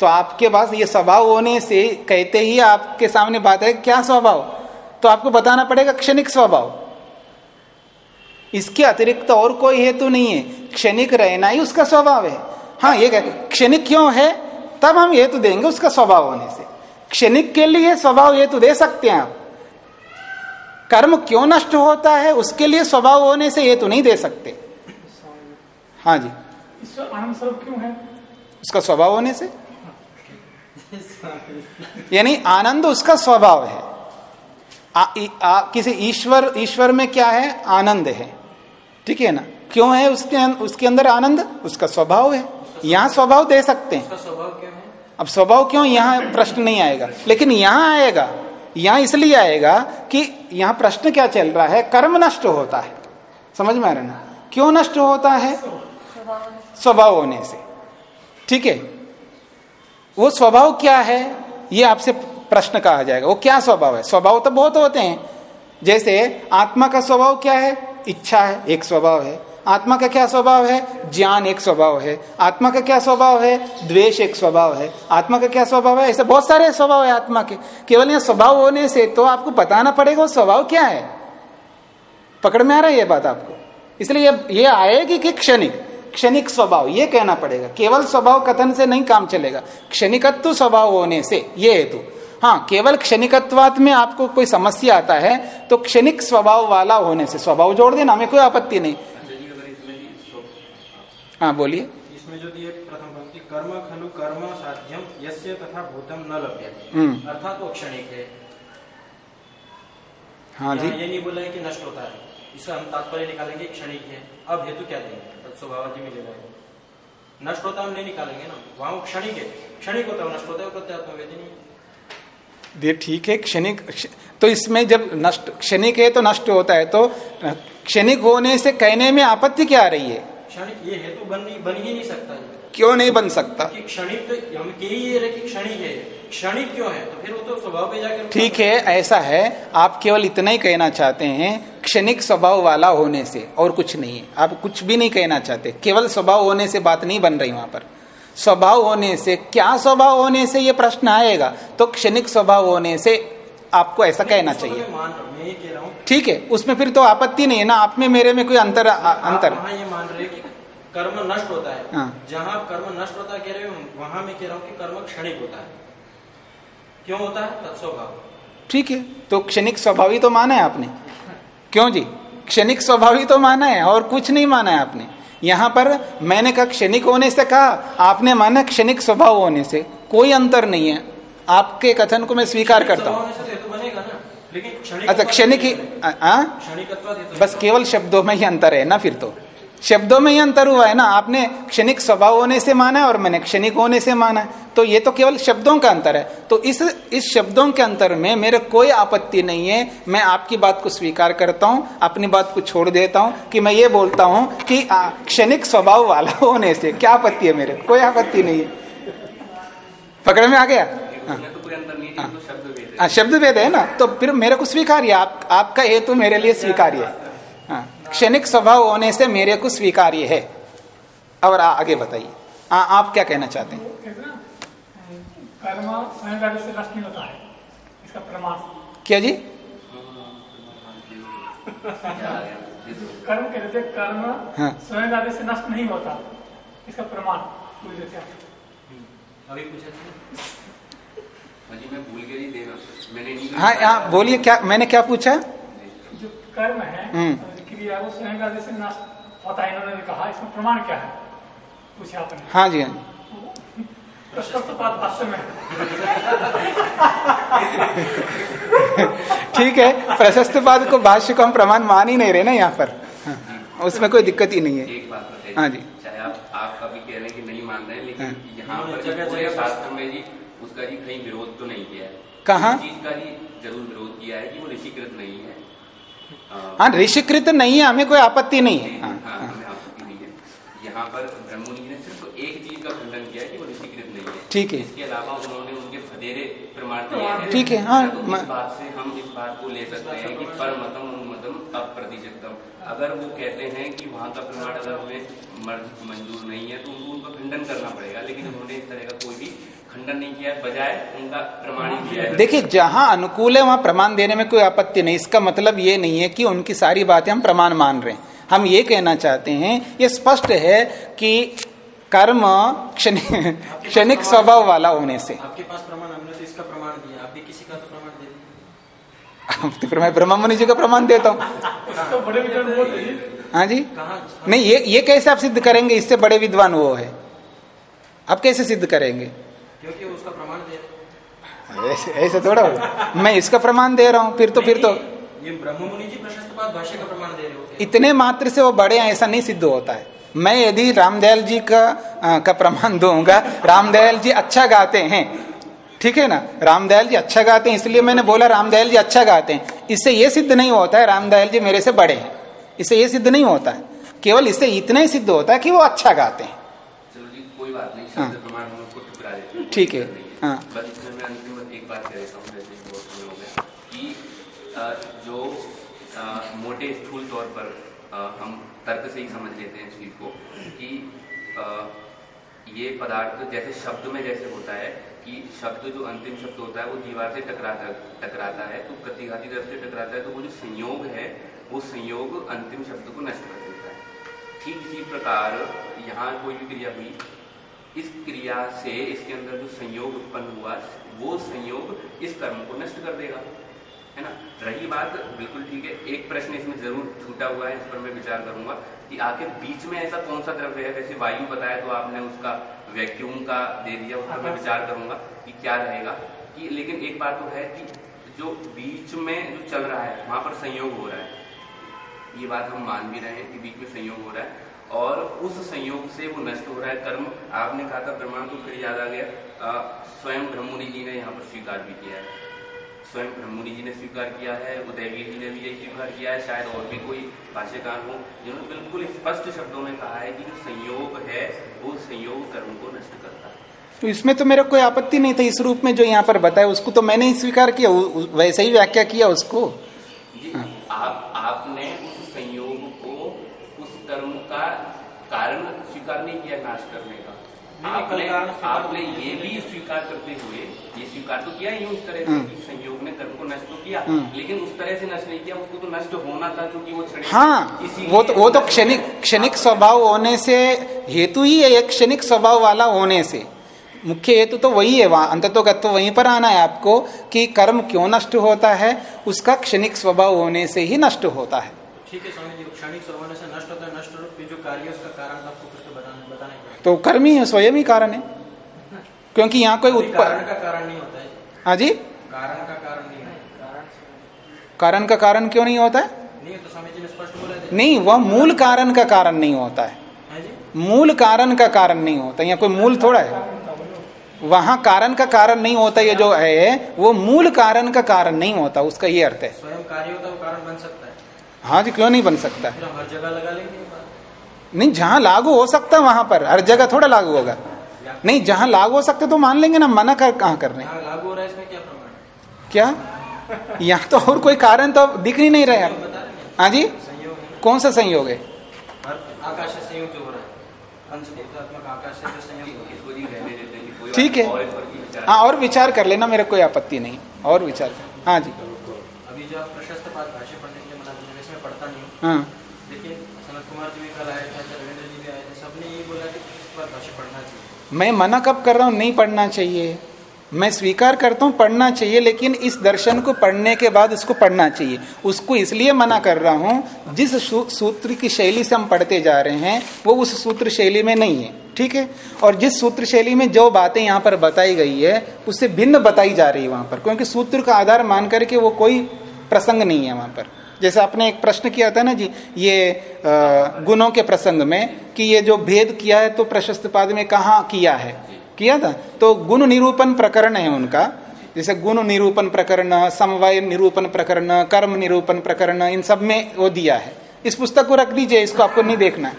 तो आपके पास ये स्वभाव होने से कहते ही आपके सामने बात है, क्या स्वभाव? तो आपको बताना पड़ेगा क्षणिक स्वभाव। इसके अतिरिक्त और कोई हेतु नहीं है। क्षणिक रहना ही उसका स्वभाव है। हाँ ये कह क्षणिक क्यों है? तब हम हेतु देंगे उसका स्वभाव होने से। क्षणिक के लिए स्वभाव हेतु दे सकते हैं आप। कर्म क्यों नष्ट होता है उसके लिए स्वभाव होने से हेतु नहीं दे सकते। हाँ जी। क्यों है? उसका स्वभाव होने से? यानी आनंद उसका स्वभाव है। आ, आ, किसी? ईश्वर ईश्वर में क्या है? आनंद है। ठीक है ना? क्यों है उसके उसके अंदर आनंद? उसका स्वभाव है। यहाँ स्वभाव दे सकते हैं। स्वभाव क्यों अब स्वभाव क्यों? यहाँ प्रश्न नहीं आएगा। लेकिन यहाँ आएगा। यहाँ इसलिए आएगा कि यहाँ प्रश्न क्या चल रहा है? कर्म नष्ट होता है। समझ में आ रहा ना? क्यों नष्ट होता है? स्वभाव होने से। ठीक है? वो स्वभाव क्या है? ये आपसे प्रश्न कहा जाएगा। वो क्या स्वभाव है? स्वभाव तो बहुत होते हैं। जैसे आत्मा का स्वभाव क्या है? इच्छा है एक स्वभाव है। आत्मा का क्या स्वभाव है? ज्ञान एक स्वभाव है। आत्मा का क्या स्वभाव है? द्वेष एक स्वभाव है। आत्मा का क्या स्वभाव है? ऐसे बहुत सारे स्वभाव है आत्मा के। केवल यह स्वभाव होने से तो आपको बताना पड़ेगा वो स्वभाव क्या है। पकड़ में आ रहा है ये बात आपको। इसलिए ये, ये आएगी कि क्षणिक। क्षणिक स्वभाव ये कहना पड़ेगा। केवल स्वभाव कथन से नहीं काम चलेगा। क्षणिकत्व स्वभाव होने से ये हेतु। हाँ केवल क्षणिकत्वात में आपको कोई समस्या आता है तो क्षणिक स्वभाव वाला होने से स्वभाव जोड़ देना हमें कोई आपत्ति नहीं। हाँ बोलिए। इसमें जो दिए प्रथम पंक्ति कर्म खलु कर्म साध्यम यस्य तथा भूतम न लभ्यते। हम्म। अर्थात वो क्षणिक है। हाँ जी। ये नहीं बोला है कि नष्ट होता है। इसका हम तात्पर्य निकालेंगे क्षणिक है। अब हेतु क्या देंगे? स्वभाव जी मिल जाएगा। नष्ट होता हम नहीं निकालेंगे ना। वहाँ क्षणिक है। क्षणिक होता है नष्ट होता है वो प्रत्यात्म वेदी नहीं ये ठीक है क्षणिक तो इसमें जब नष्ट क्षणिक है तो नष्ट होता है तो क्षणिक होने से कहने में आपत्ति क्या आ रही है? क्षणिक ये हेतु बन बन ही नहीं सकता। क्यों नहीं बन सकता? क्षणिक तो हम के ही कि क्षणिक है। क्षणिक क्यों है? तो फिर वो तो स्वभाव पे जाकर ठीक है। ऐसा है आप केवल इतना ही कहना चाहते हैं क्षणिक स्वभाव वाला होने से और कुछ नहीं है। आप कुछ भी नहीं कहना चाहते केवल स्वभाव होने से बात नहीं बन रही वहाँ पर। स्वभाव होने से क्या स्वभाव होने से ये प्रश्न आएगा? तो क्षणिक स्वभाव होने से आपको ऐसा कहना चाहिए। हूँ हूँ। ठीक है उसमें फिर तो आपत्ति नहीं है ना आप में मेरे में कोई अंतर आ- अंतर। ये मान रहे कि कर्म नष्ट होता है। हाँ। जहाँ कर्म नष्ट होता है कह रहे वहाँ मैं कह रहा हूँ कि कर्म क्षणिक होता है। क्यों होता है? तत्स्वभाव। ठीक है तो क्षणिक स्वभाव ही तो माना है आपने। क्यों जी? क्षणिक स्वभाव ही तो माना है और कुछ नहीं माना है आपने। यहाँ पर मैंने कहा क्षणिक होने से कहा आपने माना क्षणिक स्वभाव होने से कोई अंतर नहीं है। आपके कथन को मैं स्वीकार करता हूँ। तो बनेगा ना। लेकिन क्षणिक अच्छा क्षणिक ही बस केवल शब्दों में ही अंतर है ना फिर तो? शब्दों में ही अंतर हुआ है ना? आपने क्षणिक स्वभाव होने से माना है और मैंने क्षणिक होने से माना है। तो ये तो केवल शब्दों का अंतर है। तो इस इस शब्दों के अंतर में मेरे कोई आपत्ति नहीं है। मैं आपकी बात को स्वीकार करता हूँ अपनी बात को छोड़ देता हूँ कि मैं ये बोलता हूँ कि क्षणिक स्वभाव वाला होने से क्या आपत्ति है मेरे? कोई आपत्ति नहीं है। पकड़ में आ गया? हाँ। है। है शब्द भेद है ना? तो फिर मेरे को स्वीकार्य आप, आपका हेतु मेरे लिए स्वीकार्य हाँ क्षणिक स्वभाव होने से मेरे को स्वीकार्य है। और आ, आगे बताइए। हाँ आप क्या कहना चाहते हैं? कहते हैं ना कर्म स्वयं कार्य से नष्ट नहीं होता है। इसका प्रमाण। क्या जी? कर्म कह रहे कर्म हाँ। स्वयं कार्य से नष्ट नहीं होता। इसका प्रमाण। हैं? अभी पूछा हाँ जी मैं भूल गया देना मैंने नहीं हाँ हाँ बोलिए क्या मैंने क्या पूछा? जो कर्म है वो स्वयं कार्य से नष्ट होता है इन्होंने कहा इसका प्रमाण क्या है? पूछे आपने। हाँ जी हाँ जी। ठीक है प्रशस्त पाद को भाष्य को हम प्रमाण मान ही नहीं रहे ना यहाँ पर। हाँ, उसमें कोई दिक्कत ही नहीं है। एक बात हाँ जी। चाहे आप आप अभी कह रहे हैं कि नहीं मान रहे हैं लेकिन हाँ। यहाँ पर जगह शास्त्र में जी उसका जी कहीं विरोध तो नहीं किया है। कहाँ? चीज़ का जी ज़रूर विरोध किया है कि वो ऋषिकृत नहीं है। हाँ। ऋषिकृत नहीं है हमें कोई आपत्ति नहीं है। हाँ, हाँ, हाँ, हमें आपत्ति नहीं है। यहाँ पर ब्रह्ममुनि ने सिर्फ़ एक चीज़ का खंडन किया है कि वो ऋषिकृत नहीं है। ठीक है। इसके अलावा उन्होंने उनके भदेरे प्रमाण दिए हैं। ठीक है, हाँ, तो इस बात से हम इस बात को ले सकते हैं कि पर मतम उन्मतम अप्रतिशतम। अगर वो कहते हैं कि वहाँ का प्रमाण अगर हमें मंजूर नहीं है तो उनको उनका खंडन करना पड़ेगा लेकिन उन्होंने इस तरह का कोई भी खंडन नहीं किया बजाय उनका प्रमाण किया देखिए जहाँ अनुकूल है वहाँ प्रमाण देने में कोई आपत्ति नहीं। इसका मतलब ये नहीं है कि उनकी सारी बातें हम प्रमाण मान रहे हैं। हम ये कहना चाहते हैं ये स्पष्ट है कि कर्म क्षणिक क्षणिक स्वभाव वाला होने से। आपके पास प्रमाण हमने तो इसका प्रमाण दिया। आप भी किसी का तो प्रमाण दे दीजिए। तो फिर मैं ब्रह्मा मुनि जी का प्रमाण देता हूँ। तो बड़े विद्वान बोल हाँ। जी? नहीं ये ये कैसे आप सिद्ध करेंगे? इससे बड़े विद्वान वो है। आप कैसे सिद्ध करेंगे? क्योंकि वो उसका प्रमाण दे ऐसे ऐसे थोड़ा होगा मैं इसका प्रमाण दे रहा हूँ फिर तो फिर तो ये ब्रह्म मुनि जी प्रशस्त पाद भाष्य का प्रमाण दे रहे होते इतने मात्र से वो बड़े हैं ऐसा नहीं सिद्ध होता है। मैं यदि रामदयाल जी का आ, का प्रमाण दूँगा रामदयाल जी अच्छा गाते हैं। ठीक है ना? रामदयाल जी अच्छा गाते हैं इसलिए मैंने बोला रामदयाल जी अच्छा गाते हैं। इससे ये सिद्ध नहीं होता है रामदयाल जी मेरे से बड़े हैं। इससे ये सिद्ध नहीं होता है। केवल इससे इतना ही सिद्ध होता है कि वो अच्छा गाते हैं। चलो जी कोई बात नहीं ठीक है, हाँ। जो मोटे स्थूल तौर पर हम तर्क से ही समझ लेते हैं चीज़ को कि ये पदार्थ जैसे शब्द में जैसे होता है कि शब्द जो अंतिम शब्द होता है वो दीवार से टकराता टकराता है तो प्रतिघाती तरफ़ से टकराता है तो वो जो संयोग है वो संयोग अंतिम शब्द को नष्ट कर देता है ठीक इसी प्रकार यहाँ कोई भी क्रिया हुई इस क्रिया से इसके अंदर जो संयोग उत्पन्न हुआ, वो संयोग इस कर्म को नष्ट कर देगा, है ना? रही बात, बिल्कुल ठीक है, एक प्रश्न इसमें ज़रूर छूटा हुआ है, इस पर मैं विचार करूँगा कि आखिर बीच में ऐसा कौन सा द्रव्य है? जैसे वायु बताया तो आपने उसका वैक्यूम का दे दिया, उस पर मैं विचार करूँगा कि क्या रहेगा, कि लेकिन एक बात तो है कि जो बीच में जो चल रहा है, वहाँ पर संयोग हो रहा है। ये बात हम मान भी रहे हैं कि बीच में संयोग हो रहा है। और उस संयोग से वो नष्ट हो रहा है कर्म। आपने कहा था प्रमाण तो फिर याद आ गया। स्वयं ब्रह्ममुनि जी ने यहाँ पर स्वीकार भी किया है। स्वयं ब्रह्ममुनि जी ने स्वीकार किया है उदयवीर जी ने भी यही स्वीकार किया है। शायद और भी कोई भाष्यकार हो जिन्होंने बिल्कुल स्पष्ट शब्दों में कहा है कि जो संयोग है वो संयोग कर्म को नष्ट करता है। तो इसमें तो मेरा कोई आपत्ति नहीं था इस रूप में जो यहाँ पर बताया। उसको तो मैंने ही स्वीकार किया वैसे ही व्याख्या किया उसको। जी आप आपने उस संयोग को उस कर्म का कारण स्वीकार नहीं किया नाश करने का आपने आपने ये भी स्वीकार करते हुए ये स्वीकार तो किया ही उस तरह से हम्म। कि संयोग ने कर्म को नष्ट तो किया हम्म। लेकिन उस तरह से नष्ट नहीं किया उसको तो नष्ट होना था क्योंकि वो क्षणिक हाँ वो तो वो तो क्षणिक क्षणिक स्वभाव होने से हेतु ही है एक क्षणिक स्वभाव वाला होने से मुख्य हेतु तो वही है वहाँ अंततोगत तो वहीं पर आना है आपको कि कर्म क्यों नष्ट होता है उसका क्षणिक स्वभाव होने से ही नष्ट होता है ठीक है स्वामी जी क्षणिक स्वभाव से नष्ट होता है नष्ट रूप जो कार्य उसका कारण आपको कुछ तो बताना बताना तो कर्म ही है स्वयं ही कारण है। क्योंकि यहाँ कोई उत्पाद कारण का कारण नहीं होता है। हाँ जी? कारण का कारण नहीं है। कारण का कारण क्यों नहीं होता है? नहीं तो स्वामी जी ने स्पष्ट बोला नहीं वह मूल कारण का कारण नहीं होता है। है मूल कारण का कारण नहीं होता यहाँ कोई मूल थोड़ा है। वहाँ कारण का कारण नहीं होता ये जो है वो मूल कारण का कारण नहीं होता उसका ये अर्थ है। स्वयं कार्य होता है वो कारण बन सकता है। हाँ जी क्यों नहीं बन सकता? हम हर जगह लगा लेंगे नहीं जहाँ लागू हो सकता है वहाँ पर। हर जगह थोड़ा लागू होगा। नहीं जहाँ लागू हो सकते तो मान लेंगे ना मना कर कहाँ करने लागू हो रहा है इसमें क्या प्रमाण क्या? यहाँ तो और कोई कारण तो दिख ही नहीं रहे हैं। हाँ। जी? है। कौन सा संयोग है? आकाश संयोग जो हो रहा है। हो है हैं कि कोई ठीक है। हाँ और विचार कर लेना मेरा कोई आपत्ति नहीं। और विचार कर। हाँ जी। अभी जो आप प्रशस्त पाठ भाष्य पढ़ने के लिए मना कर वैसे मैं पढ़ता नहीं हूँ। लेकिन सनत कुमार जी भी कल आए थे रविंद्र जी भी आए थे सबने ये बोला कि प्रशस्त पाठ भाष्य पढ़ना चाहिए। मैं मना कब कर रहा हूँ? नहीं पढ़ना चाहिए। मैं स्वीकार करता हूँ पढ़ना चाहिए लेकिन इस दर्शन को पढ़ने के बाद उसको पढ़ना चाहिए। उसको इसलिए मना कर रहा हूँ जिस सूत्र की शैली से हम पढ़ते जा रहे हैं वो उस सूत्र शैली में नहीं है ठीक है? और जिस सूत्र शैली में जो बातें यहाँ पर बताई गई है उससे भिन्न बताई जा रही है वहाँ पर क्योंकि सूत्र का आधार मान करके वो कोई प्रसंग नहीं है वहाँ पर। जैसे आपने एक प्रश्न किया था ना जी ये गुणों के प्रसंग में कि ये जो भेद किया है तो प्रशस्त पाद में कहा किया है? किया था? तो गुण निरूपण प्रकरण है उनका। जैसे गुण निरूपण प्रकरण समवाय निरूपण प्रकरण कर्म निरूपण प्रकरण इन सब में वो दिया है। इस पुस्तक को रख दीजिए इसको आपको नहीं देखना। है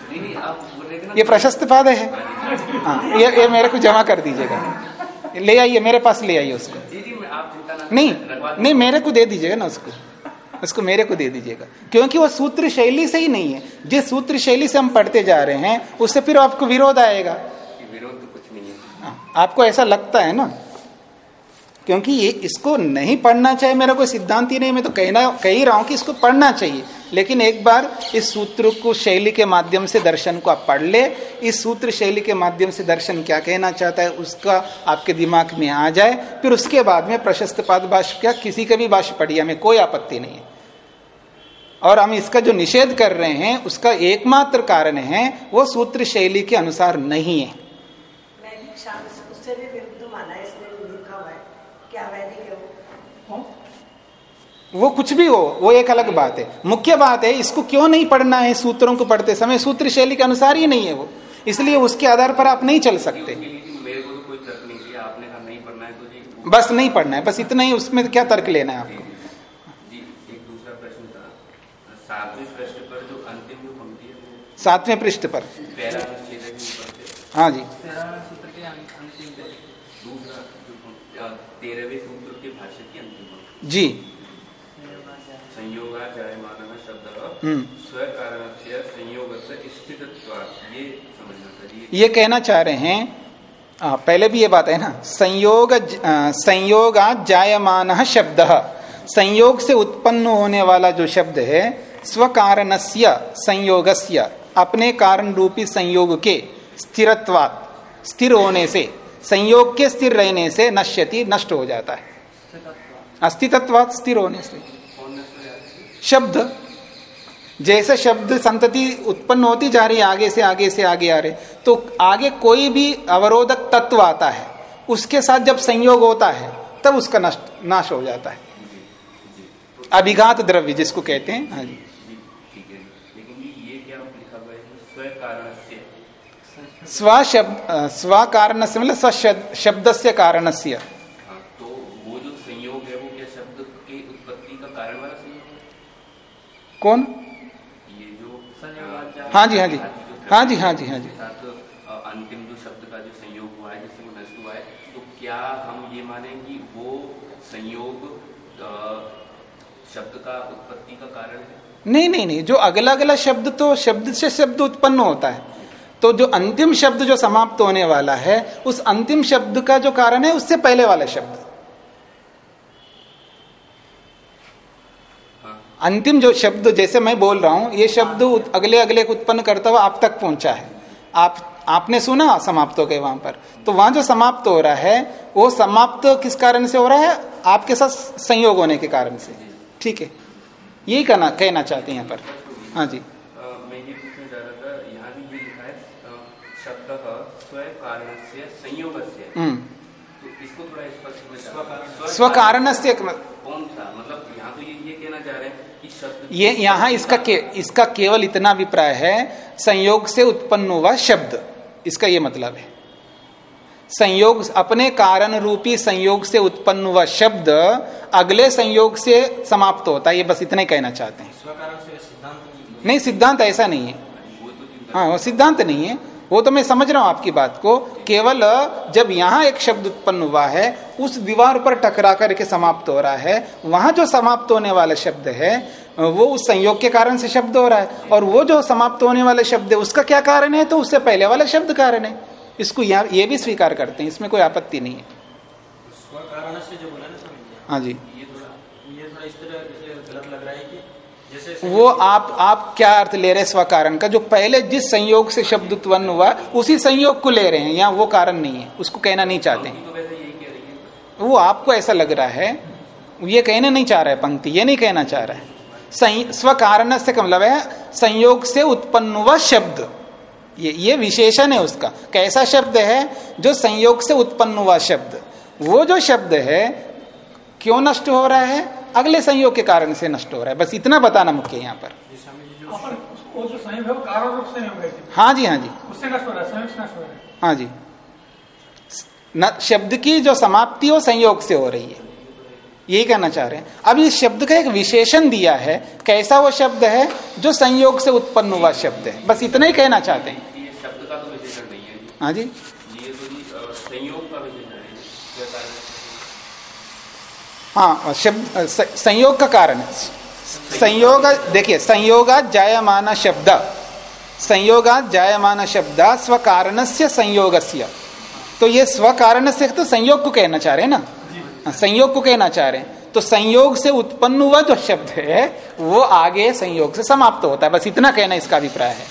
ये प्रशस्त पाद है। हाँ ये, ये मेरे को जमा कर दीजिएगा। ले आइए मेरे पास ले आइए उसको। नहीं नहीं मेरे को दे दीजिएगा ना उसको। उसको मेरे को दे दीजिएगा। क्योंकि वो सूत्र शैली से ही नहीं है। जिस सूत्र शैली से हम पढ़ते जा रहे हैं उससे फिर आपको विरोध आएगा। विरोध तो कुछ नहीं है। हाँ, आपको ऐसा लगता है ना? क्योंकि ये इसको नहीं पढ़ना चाहिए मेरा कोई सिद्धांत ही नहीं मैं तो कहना कह ही रहा हूँ कि इसको पढ़ना चाहिए। लेकिन एक बार इस सूत्र को शैली के माध्यम से दर्शन को आप पढ़ ले। इस सूत्र शैली के माध्यम से दर्शन क्या कहना चाहता है उसका आपके दिमाग में आ जाए। फिर उसके बाद में प्रशस्त पाद भाष्य क्या किसी का भी भाष्य पढ़िए हमें कोई आपत्ति नहीं है। और हम इसका जो निषेध कर रहे हैं उसका एकमात्र कारण है वो सूत्र शैली के अनुसार नहीं है। वैदिक शास्त्र उससे भी विरुद्ध माना है है क्या वैदिक है? वो वो कुछ भी हो वो एक अलग बात है। मुख्य बात है इसको क्यों नहीं पढ़ना है सूत्रों को पढ़ते समय? सूत्र शैली के अनुसार ही नहीं है वो। इसलिए उसके आधार पर आप नहीं चल सकते। तो कोई तर्क नहीं दिया आपने कहा नहीं पढ़ना है तो जी। बस नहीं पढ़ना है बस इतना ही उसमें क्या तर्क लेना है आपको जी एक दूसरा प्रश्न था सातवें प्रश्न पर जो अंतिम जो पंक्ति है सातवें पृष्ठ पर। है जो तेरहवें सूत्र के अं- तेरहवें सूत्र के भाष्य की अंतिम जी। संयोगा जायमान शब्द हम्म। संयोग ये समझना ये कहना चाह रहे हैं आ, पहले भी ये बात है ना संयोग संयोगा जायमान शब्द। संयोग से उत्पन्न होने वाला जो शब्द है स्व कारणस्य संयोगस्य, अपने कारण रूपी संयोग के स्थिरत्वात, स्थिर होने से संयोग के स्थिर रहने से नश्यति, नष्ट हो जाता है अस्तित्वात् स्थिर होने से? शब्द, जैसे शब्द संतति उत्पन्न होती जा रही है, आगे से आगे से, आगे आ रहे तो आगे कोई भी अवरोधक तत्व आता है, उसके साथ जब संयोग होता है, तब उसका नष्ट, नाश हो जाता है अभिघात द्रव्य जिसको कहते हैं हाँ जी। स्व शब्द स्व कारण से मतलब शब्द से कारण से तो वो जो संयोग है वो क्या शब्द के उत्पत्ति का कारण वाला संयोग कौन ये जो हाँ जी। हाँ जी हाँ जी हाँ जी। हाँ जी। अंतिम जो शब्द का जो संयोग हुआ है जिससे वो नष्ट हुआ है तो क्या हम ये माने कि वो संयोग शब्द का उत्पत्ति का कारण है? नहीं नहीं नहीं जो अगला अगला शब्द तो शब्द से शब्द उत्पन्न होता है। तो जो अंतिम शब्द जो समाप्त होने वाला है उस अंतिम शब्द का जो कारण है उससे पहले वाला शब्द। हाँ। अंतिम जो शब्द जैसे मैं बोल रहा हूँ ये शब्द अगले अगले को उत्पन्न करता हुआ आप तक पहुँचा है। आप आपने सुना समाप्त हो गए वहाँ पर। तो वहाँ जो समाप्त हो रहा है वो समाप्त किस कारण से हो रहा है? आपके साथ संयोग होने के कारण से। ठीक है। यही कहना कहना चाहते हैं यहाँ पर। हाँ जी। मैं ये पूछना चाह रहा था यहाँ भी ये लिखा शब्द स्व कारण से संयोग से हम्म। तो इसको थोड़ा स्पष्ट में स्व स्व कारण से कौन सा मतलब यहाँ तो ये ये कहना चाह रहे हैं कि शब्द ये यहाँ इसका के, इसका केवल इतना अभिप्राय है संयोग से उत्पन्न हुआ शब्द। इसका ये मतलब है। संयोग अपने कारण रूपी संयोग से उत्पन्न हुआ शब्द अगले संयोग से समाप्त होता है। ये बस इतना कहना चाहते हैं। नहीं, सिद्धांत ऐसा नहीं है। हाँ वो सिद्धांत नहीं है। वो तो मैं समझ रहा हूँ आपकी बात को। केवल जब यहाँ एक शब्द उत्पन्न हुआ है, उस दीवार पर टकरा करके समाप्त हो रहा है, वहाँ जो समाप्त होने वाला शब्द है, वो उस संयोग के कारण से शब्द हो रहा है। और वो जो समाप्त होने वाला शब्द है, उसका क्या कारण है? तो उससे पहले वाला शब्द कारण है। इसको यहाँ ये भी स्वीकार करते हैं इसमें कोई आपत्ति नहीं है। हाँ जी। ये थोड़ा ये थोड़ा इस तरह इसलिए गलत लग रहा है कि जैसे वो आप आप क्या अर्थ ले रहे हैं स्व कारण का? जो पहले जिस संयोग से शब्द उत्पन्न हुआ उसी संयोग को ले रहे हैं यहाँ वो कारण नहीं है। उसको कहना नहीं चाहते तो वो आपको ऐसा लग रहा है ये कहना नहीं चाह रहा है पंक्ति ये नहीं कहना चाह रहा है। स्व कारण से मतलब है संयोग से उत्पन्न हुआ शब्द। ये ये विशेषण है उसका। कैसा शब्द है? जो संयोग से उत्पन्न हुआ शब्द। वो जो शब्द है क्यों नष्ट हो रहा है? अगले संयोग के कारण से नष्ट हो रहा है। बस इतना बताना मुख्य है यहाँ पर। वो जो संयोग है वो कारण रूप हो हाँ जी हाँ जी। उससे नष्ट हो रहा है संयोग से नष्ट हो रहा है। हाँ जी। न, शब्द की जो समाप्ति वो संयोग से हो रही है। यही कहना चाह रहे हैं। अब इस शब्द का एक विशेषण दिया है। कैसा वो शब्द है? जो संयोग से उत्पन्न हुआ शब्द है। बस इतना ही कहना चाहते हैं। तो विशेषण नहीं है। हाँ जी। ये तो जी संयोग का विशेषण है। हाँ? शब्द संयोग का कारण है। संयोग देखिए संयोगा जायमान शब्द। संयोगा जायमान शब्द स्व कारण से संयोग तो ये स्व कारण से तो संयोग को कहना चाह रहे हैं ना? हाँ, संयोग को कहना चाह रहे हैं। तो संयोग से उत्पन्न हुआ जो शब्द है वो आगे संयोग से समाप्त होता है। बस इतना कहना इसका अभिप्राय है।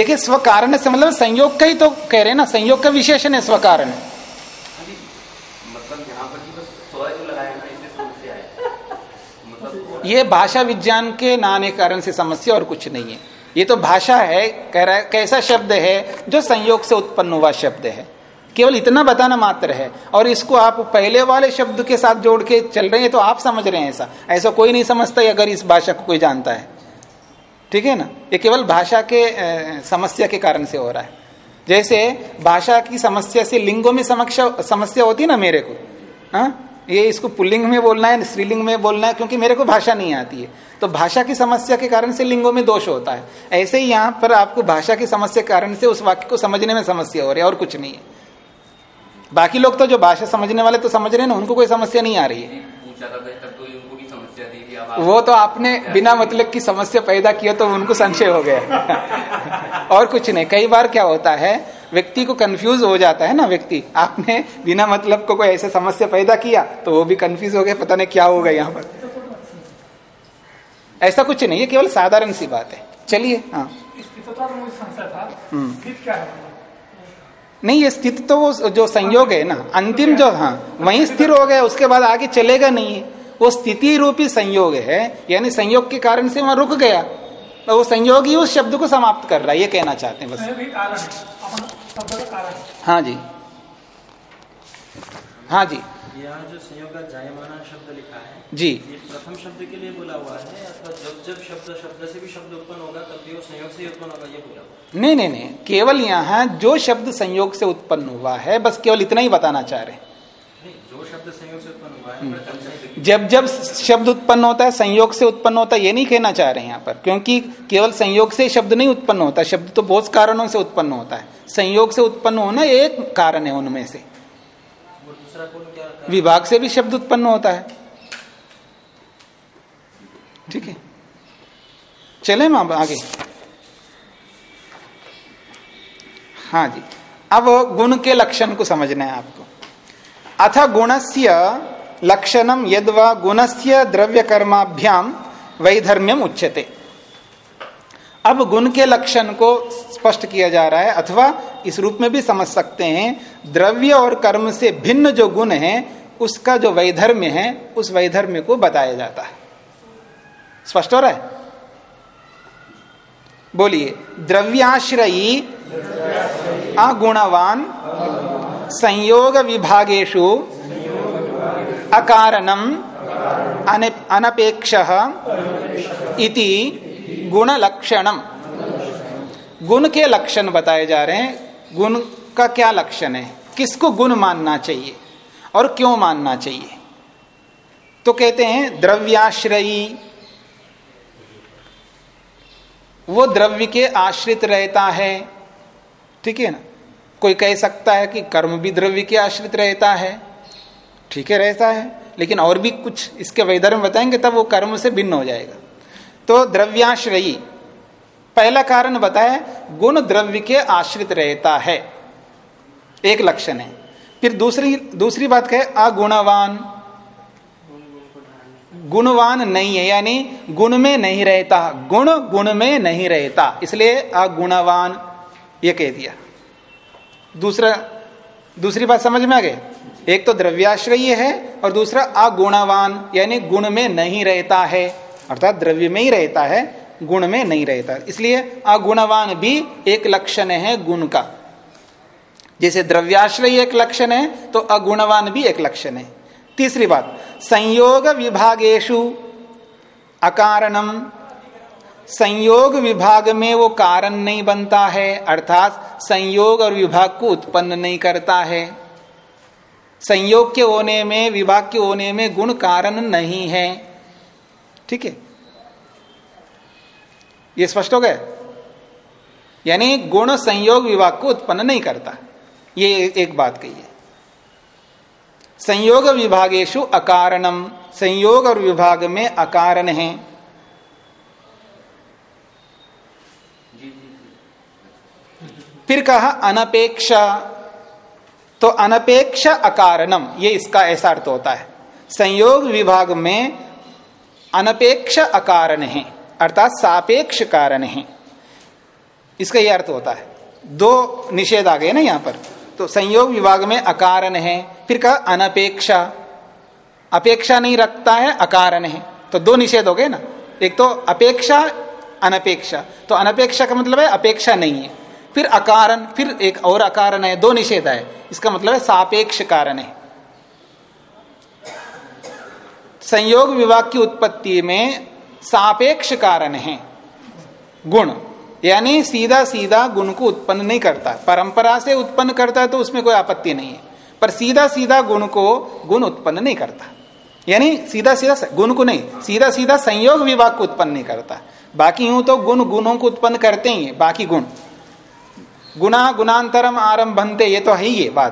देखिए स्व कारण से मतलब संयोग का ही तो कह रहे हैं ना संयोग का विशेषण है स्व कारण ये भाषा विज्ञान के ना आने कारण से समस्या और कुछ नहीं है। ये तो भाषा है कह रहा है कैसा शब्द है जो संयोग से उत्पन्न हुआ शब्द है। केवल इतना बताना मात्र है। और इसको आप पहले वाले शब्द के साथ जोड़ के चल रहे हैं तो आप समझ रहे हैं ऐसा। ऐसा कोई नहीं समझता अगर इस भाषा को कोई जानता है। ठीक है ना? ये केवल भाषा के समस्या के कारण से हो रहा है। जैसे भाषा की समस्या से लिंगों में समस्या होती है ना मेरे को, हा? ये इसको पुल्लिंग में बोलना है, स्त्रीलिंग में बोलना है, क्योंकि मेरे को भाषा नहीं आती है। तो भाषा की समस्या के कारण से लिंगों में दोष होता है। ऐसे ही यहाँ पर आपको भाषा की समस्या के कारण से उस वाक्य को समझने में समस्या हो रही है और कुछ नहीं है। बाकी लोग तो जो भाषा समझने वाले तो समझ रहे हैं ना, उनको कोई समस्या नहीं आ रही है। वो तो आपने बिना मतलब की समस्या पैदा किया तो उनको संशय हो गया। और कुछ नहीं, कई बार क्या होता है, व्यक्ति को कंफ्यूज हो जाता है ना व्यक्ति। आपने बिना मतलब को कोई ऐसे समस्या पैदा किया तो वो भी कंफ्यूज हो गया, पता नहीं क्या होगा यहाँ पर। ऐसा कुछ नहीं है केवल साधारण सी बात है। चलिए हाँ। नहीं, ये स्थित तो वो जो संयोग है ना, अंतिम जो हाँ वही स्थिर हो गया, उसके बाद आगे चलेगा नहीं। वो स्थिति रूपी संयोग है यानी संयोग के कारण से वहाँ रुक गया। तो वो संयोग ही उस शब्द को समाप्त कर रहा है ये कहना चाहते हैं बस। हाँ। जी। हाँ जी। यहाँ जो संयोग का जायमाना शब्द लिखा है जी। ये प्रथम शब्द के लिए बोला हुआ है अथवा जब जब शब्द शब्द से भी शब्द उत्पन्न होगा तब भी वो संयोग से उत्पन्न होगा ये बोला हुआ नहीं नहीं नहीं। केवल यहाँ जो शब्द संयोग से उत्पन्न हुआ है बस केवल इतना ही बताना चाह रहे जो शब्द संयोग से उत्पन्न हुआ है जब जब शब्द उत्पन्न होता है संयोग से उत्पन्न होता है ये नहीं कहना चाह रहे हैं यहाँ पर क्योंकि केवल संयोग से शब्द नहीं उत्पन्न होता शब्द तो बहुत कारणों से उत्पन्न होता है। संयोग से उत्पन्न होना एक कारण है उनमें से। विभाग से भी शब्द उत्पन्न होता है। ठीक है। चले हम आगे। हाँ जी। अब गुण के लक्षण को समझना है आपको। अथ गुणस्य लक्षणम यदवा गुणस्य द्रव्य कर्माभ्याम वैधर्म्यम उच्चते अब गुण के लक्षण को स्पष्ट किया जा रहा है, अथवा इस रूप में भी समझ सकते हैं, द्रव्य और कर्म से भिन्न जो गुण है, उसका जो वैधर्म्य है, उस वैधर्म्य को बताया जाता है। स्पष्ट हो रहा है? बोलिए, द्रव्याश्रयी अगुणवान संयोग विभागेशु अकारणम अनपेक्ष गुण लक्षणम गुण के लक्षण बताए जा रहे हैं। गुण का क्या लक्षण है? किसको गुण मानना चाहिए और क्यों मानना चाहिए? तो कहते हैं द्रव्याश्रयी। वो द्रव्य के आश्रित रहता है। ठीक है ना? कोई कह सकता है कि कर्म भी द्रव्य के आश्रित रहता है। ठीक है, रहता है। लेकिन और भी कुछ इसके वैधर्म बताएँगे, तब वो कर्म से भिन्न हो जाएगा। तो द्रव्याश्रयी, पहला कारण बताया, गुण द्रव्य के आश्रित रहता है। एक लक्षण है। फिर दूसरी दूसरी बात कहे, अगुणवान। गुणवान नहीं है, यानी गुण में नहीं रहता। गुण गुण में नहीं रहता। इसलिए अगुणवान, ये कह दिया। दूसरा, दूसरी बात समझ में आ गई? एक तो द्रव्याश्रय है और दूसरा अगुणवान, यानी गुण में नहीं रहता है। अर्थात द्रव्य में ही रहता है, गुण में नहीं रहता। इसलिए अगुणवान भी एक लक्षण है गुण का। जैसे द्रव्याश्रय एक लक्षण है तो अगुणवान भी एक लक्षण है। तीसरी बात, संयोग विभागेशु अकारणम। संयोग विभाग में वो कारण नहीं बनता है, अर्थात संयोग और विभाग को उत्पन्न नहीं करता है। संयोग के होने में, विभाग के होने में गुण कारण नहीं है। ठीक है? ये स्पष्ट हो गया? यानी गुण संयोग विभाग को उत्पन्न नहीं करता। ये एक बात कही है। संयोग विभागेशु अकारणम। संयोग और विभाग में अकारण है। फिर कहा, अनपेक्षा। तो अनपेक्ष अकारणम, ये इसका ऐसा अर्थ होता है। संयोग विभाग में अनपेक्ष अकारण है, अर्थात सापेक्ष कारण है। इसका यह अर्थ होता है। दो निषेध आ गए ना यहाँ पर। तो संयोग विभाग में अकारण है, फिर कहा, अनपेक्षा। अपेक्षा नहीं रखता है, अकारण है। तो दो निषेध हो गए ना। एक तो अपेक्षा, अनपेक्षा। तो अनपेक्षा का मतलब है, अपेक्षा नहीं है। फिर अकारण, फिर एक और अकारण है, दो निषेध है। इसका मतलब है सापेक्ष कारण है। संयोग विभाग की उत्पत्ति में सापेक्ष कारण है। गुण, यानी सीधा सीधा गुण को उत्पन्न नहीं करता। परंपरा से उत्पन्न करता है तो उसमें कोई आपत्ति नहीं है। पर सीधा सीधा गुण को गुण उत्पन्न नहीं करता। यानी सीधा सीधा गुण को नहीं, सीधा सीधा संयोग विभाग को उत्पन्न नहीं करता। बाकी यूँ तो गुण गुणों को उत्पन्न करते ही, बाकी गुण। गुणा गुणांतरम आरंभनते ये तो है ही ये बात।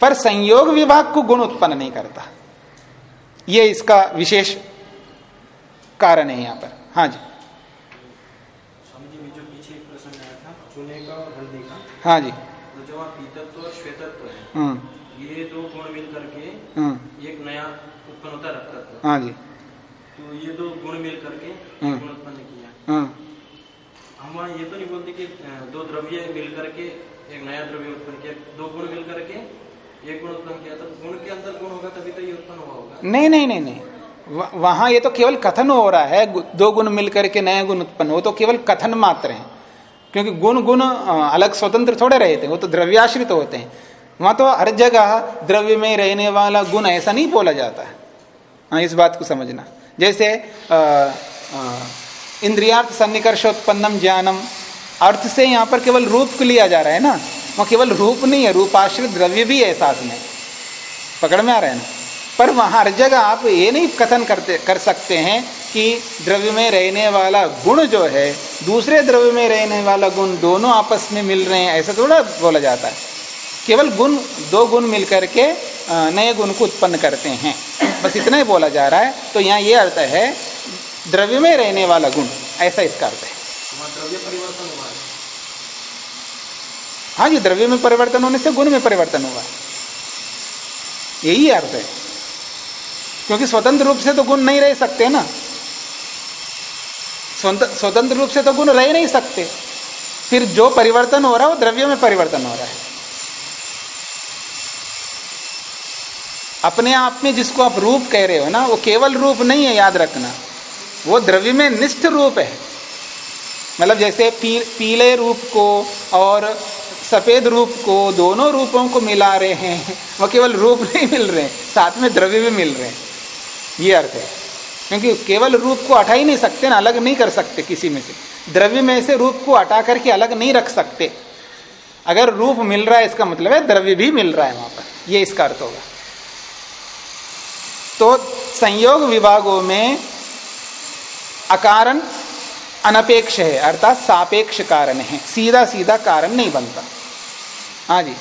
पर संयोग विभाग को गुण उत्पन्न नहीं करता। ये इसका विशेष कारण है यहाँ पर। हाँ जी। हाँ जी। तो जो पीतत्व और श्वेतत्व है हम्म। ये दो गुण मिल करके हम्म। एक नया उत्पन्न होता है हाँ जी। तो ये दो गुण मिल करके हम्म। गुण उत्पन्न किया। हम वहाँ ये तो नहीं बोलते कि दो द्रव्य मिल करके एक नया द्रव्य उत्पन्न किया दो गुण मिल करके एक गुण उत्पन्न किया तो गुण के अंदर गुण होगा तभी तो ये उत्पन्न हुआ होगा। नहीं नहीं नहीं नहीं। वह- ये तो केवल कथन हो रहा है दो गुण मिलकर के नए गुण उत्पन्न हो तो केवल कथन मात्र है। क्योंकि गुण गुण अलग स्वतंत्र थोड़े रहते हैं वो तो द्रव्याश्रित तो होते हैं। वहाँ तो हर जगह द्रव्य में रहने वाला गुण ऐसा नहीं बोला जाता। है हाँ इस बात को समझना। जैसे अ, अ, इंद्रियार्थ सन्निकर्षोत्पन्नम ज्ञानम। अर्थ से यहाँ पर केवल रूप को लिया जा रहा है ना। वहाँ केवल रूप नहीं है, रूपाश्रित द्रव्य भी है साथ में। पकड़ में आ रहा है ना? पर वहाँ हर जगह आप ये नहीं कथन करते, कर सकते हैं कि द्रव्य में रहने वाला गुण जो है, दूसरे द्रव्य में रहने वाला गुण दोनों आपस में मिल रहे हैं, ऐसा थोड़ा बोला जाता है। केवल गुण, दो गुण मिल करके नए गुण को उत्पन्न करते हैं। बस इतना ही बोला जा रहा है। तो यहाँ ये अर्थ है द्रव्य में रहने वाला गुण ऐसा इसका अर्थ है। द्रव्य परिवर्तन हुआ है। हाँ जी द्रव्य में परिवर्तन होने से गुण में परिवर्तन हुआ यही अर्थ है। क्योंकि स्वतंत्र रूप से तो गुण नहीं रह सकते ना। स्वतंत्र स्वतंत्र रूप से तो गुण रह नहीं सकते। फिर जो परिवर्तन हो रहा है वो द्रव्य में परिवर्तन हो रहा है। अपने आप में जिसको आप रूप कह रहे हो ना वो केवल रूप नहीं है याद रखना। वो द्रव्य में निष्ठ रूप है। मतलब जैसे पी, पीले रूप को और सफ़ेद रूप को दोनों रूपों को मिला रहे हैं वो केवल रूप नहीं मिल रहे साथ में द्रव्य भी मिल रहे हैं। ये अर्थ है। क्योंकि केवल रूप को हटा ही नहीं सकते ना अलग नहीं कर सकते किसी में से। द्रव्य में से रूप को हटा करके अलग नहीं रख सकते। अगर रूप मिल रहा है इसका मतलब है द्रव्य भी मिल रहा है वहाँ पर। ये इसका अर्थ होगा। तो संयोग विभागों में अकारण अनपेक्ष है, अर्थात सापेक्ष कारण है। सीधा सीधा कारण नहीं बनता। हाँ जी।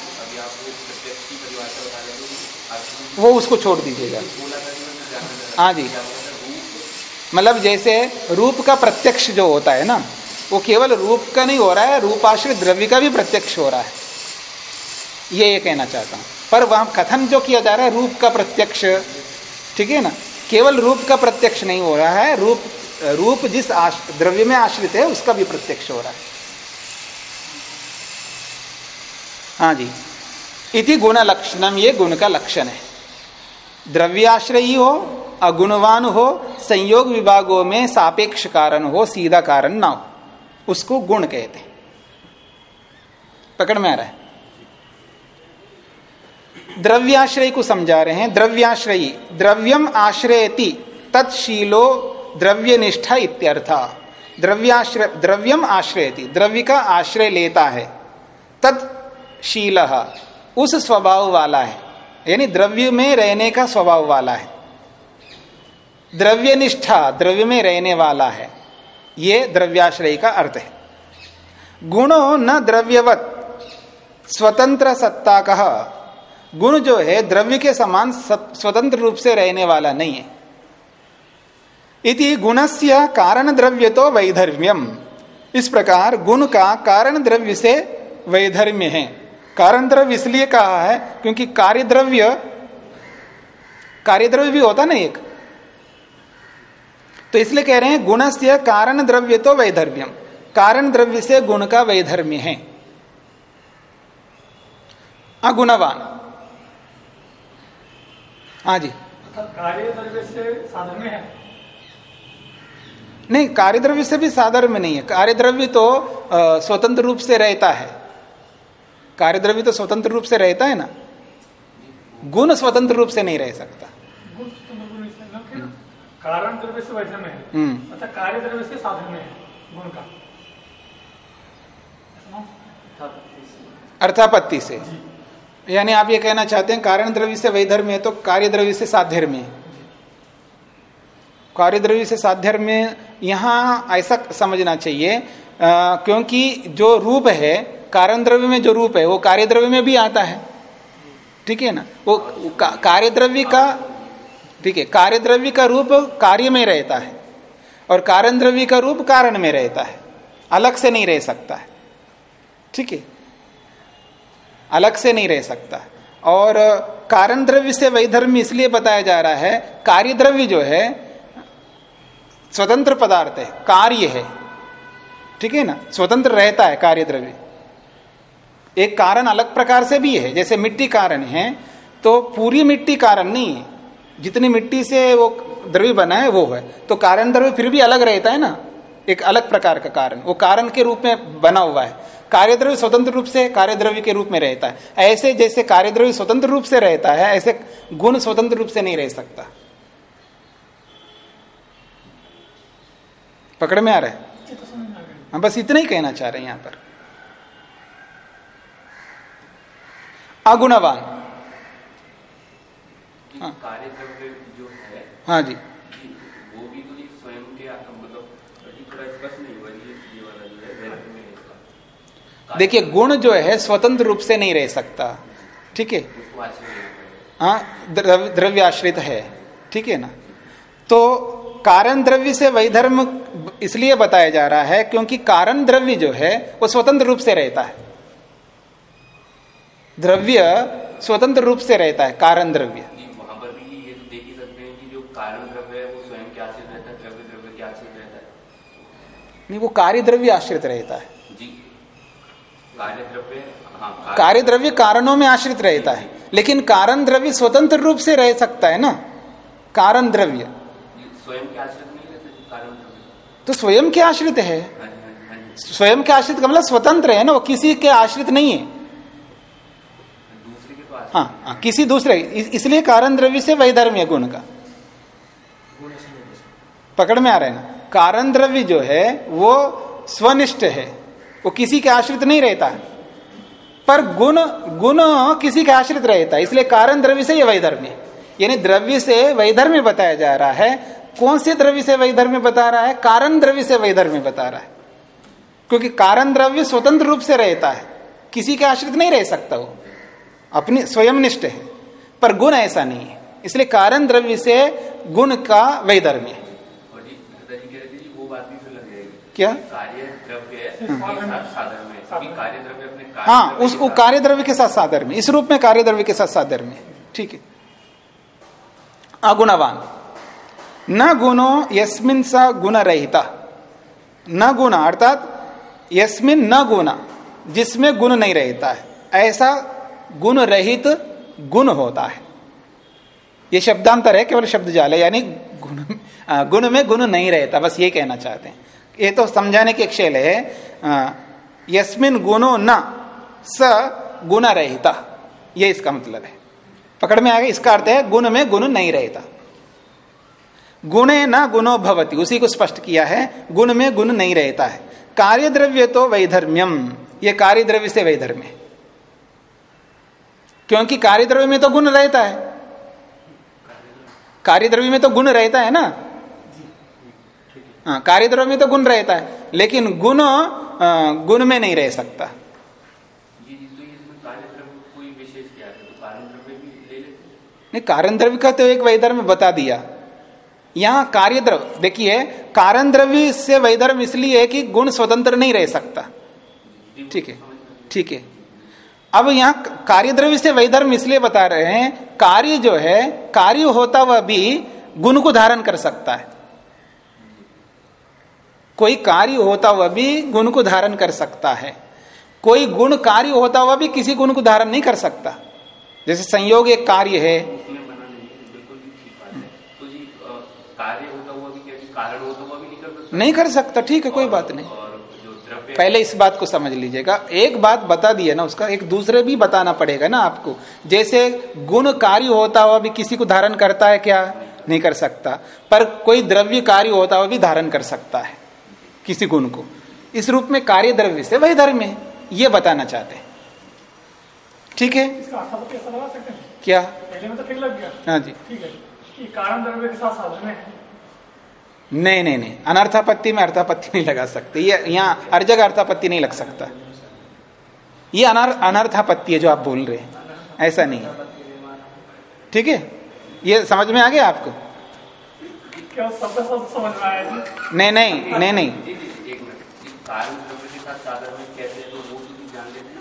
वो उसको छोड़ दीजिएगा। हाँ जी। मतलब जैसे रूप का प्रत्यक्ष जो होता है ना, वो केवल रूप का नहीं हो रहा है, रूपाश्रित द्रव्य का भी प्रत्यक्ष हो रहा है। ये ये कहना चाहता हूँ। पर वहाँ कथन जो किया जा रहा है, रूप का प्रत्यक्ष, ठीक है ना? केवल रूप का प्रत्यक्ष नहीं हो रहा है, रूप रूप जिस द्रव्य में आश्रित है, उसका भी प्रत्यक्ष हो रहा है। हाँ जी। इति गुण लक्षणम, ये गुण का लक्षण है। द्रव्याश्रयी हो, अगुणवान हो, संयोग विभागों में सापेक्ष कारण हो, सीधा कारण ना हो, उसको गुण कहते हैं। पकड़ में आ रहा है। द्रव्याश्रय को समझा रहे हैं। द्रव्याश्रयी, द्रव्यम आश्रयति तत्शीलो द्रव्य निष्ठा इत्यर्थ। द्रव्याश्रय द्रव्यम आश्रयति। द्रव्य का आश्रय लेता है। तत्शील उस स्वभाव वाला है। यानी द्रव्य में रहने का स्वभाव वाला है। द्रव्य निष्ठा द्रव्य में रहने वाला है। ये द्रव्याश्रय का अर्थ है। गुणो न द्रव्यवत। स्वतंत्र सत्ता कह गुण जो है, द्रव्य के समान स्वतंत्र रूप से रहने वाला नहीं है। इति गुणस्य कारण द्रव्य तो वैधर्म्यम। इस प्रकार गुण का कारण द्रव्य से वैधर्म्य है। कारण द्रव्य इसलिए कहा है क्योंकि कार्य द्रव्य कार्य द्रव्य भी होता ना एक। तो इसलिए कह रहे हैं गुण से कारण द्रव्य तो वैधर्म्यम। कारण द्रव्य से गुण का वैधर्म्य है। अगुणवान। हाँ जी। कार्य द्रव्य से साधन में है। नहीं कार्य द्रव्य से भी साधन में नहीं है। कार्य द्रव्य तो स्वतंत्र रूप से रहता है। कार्य द्रव्य तो स्वतंत्र रूप से रहता है ना? गुण स्वतंत्र रूप से नहीं रह सकता। कारण द्रव्य से वैधन में है। हम्म। अच्छा कार्य द्रव्य से साधन में है गुण का। अर्थापत्ति से। यानी आप ये कहना चाहते हैं कारण द्रव्य से वैधर्म है तो कार्य द्रव्य से साध्यर्म में कार्य द्रव्य से साध्यर्म में यहाँ ऐसा समझना चाहिए आ, क्योंकि जो रूप है कारण द्रव्य में जो रूप है वो कार्य द्रव्य में भी आता है। ठीक है ना? वो का, कार्य द्रव्य का ठीक है कार्य द्रव्य का रूप कार्य में रहता है और कारण द्रव्य का रूप कारण में रहता है। अलग से नहीं रह सकता है। ठीक है? अलग से नहीं रह सकता। और कारण द्रव्य से वैधर्म इसलिए बताया जा रहा है कार्य द्रव्य जो है स्वतंत्र पदार्थ है, कार्य है। ठीक है ना? स्वतंत्र रहता है कार्य द्रव्य एक कारण अलग प्रकार से भी है, जैसे मिट्टी कारण है तो पूरी मिट्टी कारण नहीं है। जितनी मिट्टी से वो द्रव्य बना है, वो है। तो कारण द्रव्य फिर भी अलग रहता है ना? एक अलग प्रकार का कारण। वो कारण के रूप में बना हुआ है। कार्य द्रव्य स्वतंत्र रूप से कार्य द्रव्य के रूप में रहता है। ऐसे जैसे कार्य द्रव्य स्वतंत्र रूप से रहता है, ऐसे गुण स्वतंत्र रूप से नहीं रह सकता। पकड़ में आ रहा है? हम बस इतना ही कहना चाह रहे हैं यहाँ पर। अगुणवान। हाँ। जो है हाँ जी। वो भी तो स्वयं के मतलब थोड़ा स्पष्ट नहीं हुआ ये वाला जो है देखिए गुण जो है स्वतंत्र रूप से नहीं रह सकता। ठीक है? हाँ द्रव्य आश्रित है। ठीक है ना? तो कारण द्रव्य से वैधर्म इसलिए बताया जा रहा है क्योंकि कारण द्रव्य जो है वो स्वतंत्र रूप से रहता है। द्रव्य स्वतंत्र रूप से रहता है कारण द्रव्य। तो देख ही सकते हैं कि जो कारण द्रव्य है वो स्वयं क्या आश्रित रहता है द्रव्य द्रव्य क्या आश्रित रहता है। नहीं वो कार्य द्रव्य आश्रित रहता है। जी। कार्य द्रव्य हाँ कार्य द्रव्य कारणों में आश्रित रहता है। लेकिन कारण द्रव्य स्वतंत्र रूप से रह सकता है ना? कारण द्रव्य। स्वयं के आश्रित नहीं रहता कारण तो स्वयं के आश्रित है। स्वयं के आश्रित का मतलब स्वतंत्र है ना वो किसी के आश्रित नहीं है। हाँ, हाँ। किसी दूसरे इसलिए कारण द्रव्य से वैधर्म्य गुण का। पकड़ में आ रहे हैं ना? कारण द्रव्य जो है वो स्वनिष्ठ है। वो किसी के आश्रित नहीं रहता है। पर गुण गुण किसी के आश्रित रहता है इसलिए कारण द्रव्य से ये वैधर्म्य यानी द्रव्य से वैधर्म्य बताया जा रहा है कौन से द्रव्य से वैधर्म्य बता रहा है? कारण द्रव्य से वैधर्म्य बता रहा है। क्योंकि कारण द्रव्य स्वतंत्र रूप से रहता है। किसी के आश्रित नहीं रह सकता वो। अपनी स्वयं निष्ठ है। पर गुण ऐसा नहीं है। इसलिए कारण द्रव्य से गुण का वैधर्म्य है। क्या? कार्य द्रव्य हाँ उस कार्य द्रव्य के साथ साधर में इस रूप में कार्य द्रव्य के साथ साधर में। ठीक है। अगुणवान। न गुणो यस्मिन स गुण रहता न गुण अर्थात यस्मिन न गुण, जिसमें गुण नहीं रहता है। ऐसा गुण रहित गुण होता है। ये शब्दांतर है, केवल शब्द जाल यानी गुण गुण में गुण नहीं रहता, बस ये कहना चाहते हैं। ये तो समझाने के खेल है यस्मिन गुणो न, स गुण रहता ये इसका मतलब है। पकड़ में आ गया, इसका अर्थ है गुण में गुण नहीं रहता। गुणे न गुणो भवती। उसी को स्पष्ट किया है गुण में गुण नहीं रहता है। कार्य द्रव्य तो वैधर्म्यम। ये कार्य द्रव्य से वैधर्म्य क्योंकि कार्य द्रव्य में तो गुण रहता है। कार्य द्रव्य में तो गुण रहता है ना? हाँ कार्य द्रव्य में तो गुण रहता है। लेकिन गुण गुण में नहीं रह सकता। तो नहीं कारण द्रव्य का तो एक वैधर्म बता दिया। यहाँ कार्य द्रव्य देखिए कारण द्रव्य से वैधर्म इसलिए है कि गुण स्वतंत्र नहीं रह सकता। ठीक है ठीक है। अब यहाँ कार्य द्रव्य से वैधर्म इसलिए बता रहे हैं, कार्य जो है, कार्य होता हुआ भी गुण को धारण कर सकता है। कोई कार्य होता हुआ भी गुण को धारण कर सकता है। कोई गुण कार्य होता हुआ भी किसी गुण को धारण नहीं कर सकता। जैसे संयोग एक कार्य है उसमें मना नहीं है बिल्कुल भी ठीक बात है तो जी अ, कार्य होता भी नहीं कर सकता नहीं कर सकता ठीक है कोई बात नहीं। और जो द्रव्य पहले इस बात को समझ लीजिएगा। एक बात बता दिया ना उसका एक दूसरे भी बताना पड़ेगा ना आपको। जैसे गुण कार्य होता हुआ भी किसी को धारण करता है क्या? नहीं कर सकता। पर कोई द्रव्य कार्य होता हुआ भी धारण कर सकता है किसी गुण को। इस रूप में कार्य द्रव्य से वही धर्म है ये बताना चाहते हैं। ठीक है? हैं। क्या? पहले में तो ठीक लग गया। हाँ जी। ठीक है। कारण द्रव्य के साथ साधन है। नहीं नहीं नहीं। अनर्थापत्ति में अर्थापत्ति नहीं लगा सकते। ये यहाँ हर जगह अर्थापत्ति नहीं लग सकता। ये अनर अनर्थापत्ति है जो आप बोल रहे हैं। ऐसा नहीं है। ठीक है? ये समझ में आ गया आपको? क्या? शब्द शब्द समझ में आया जी। नहीं नहीं नहीं नहीं।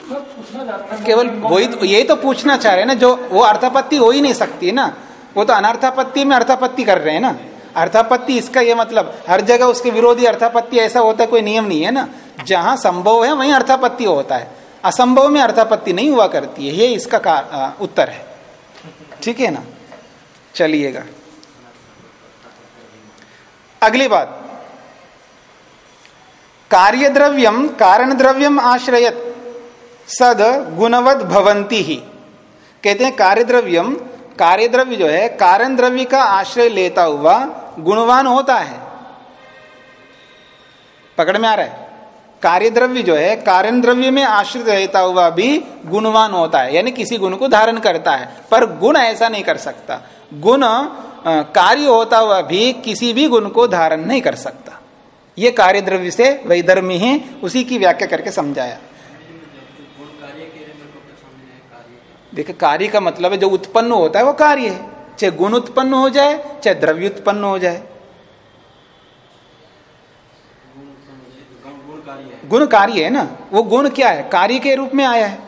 तो तो केवल वही तो, यही तो पूछना चाह रहे हैं ना जो वो अर्थापत्ति हो ही नहीं सकती है ना। वो तो अनर्थापत्ति में अर्थापत्ति कर रहे हैं ना। अर्थापत्ति इसका ये मतलब हर जगह उसके विरोधी अर्थापत्ति ऐसा होता है कोई नियम नहीं है ना। जहाँ संभव है वहीं अर्थापत्ति होता है। असंभव में अर्थापत्ति नहीं हुआ करती है ये इसका आ, उत्तर है। ठीक है ना? चलिएगा। अगली बात। कार्य द्रव्यम कारण द्रव्यम आश्रयत सद गुणवत भवंती ही। कहते हैं कार्य द्रव्यम कार्य द्रव्य जो है कारण द्रव्य का आश्रय लेता हुआ गुणवान होता है। पकड़ में आ रहा है। कार्य द्रव्य जो है कारण द्रव्य में आश्रित रहता हुआ भी गुणवान होता है, यानी किसी गुण को धारण करता है। पर गुण ऐसा नहीं कर सकता। गुण कार्य होता हुआ भी किसी भी गुण को धारण नहीं कर सकता। ये कार्य द्रव्य से वैधर्मी है, उसी की व्याख्या करके समझाया। देखिए कार्य का मतलब है जो उत्पन्न होता है, वो कार्य है। चाहे गुण उत्पन्न हो जाए, चाहे द्रव्य उत्पन्न हो जाए। गुण कार्य है ना? वो गुण क्या है? कार्य के रूप में आया है।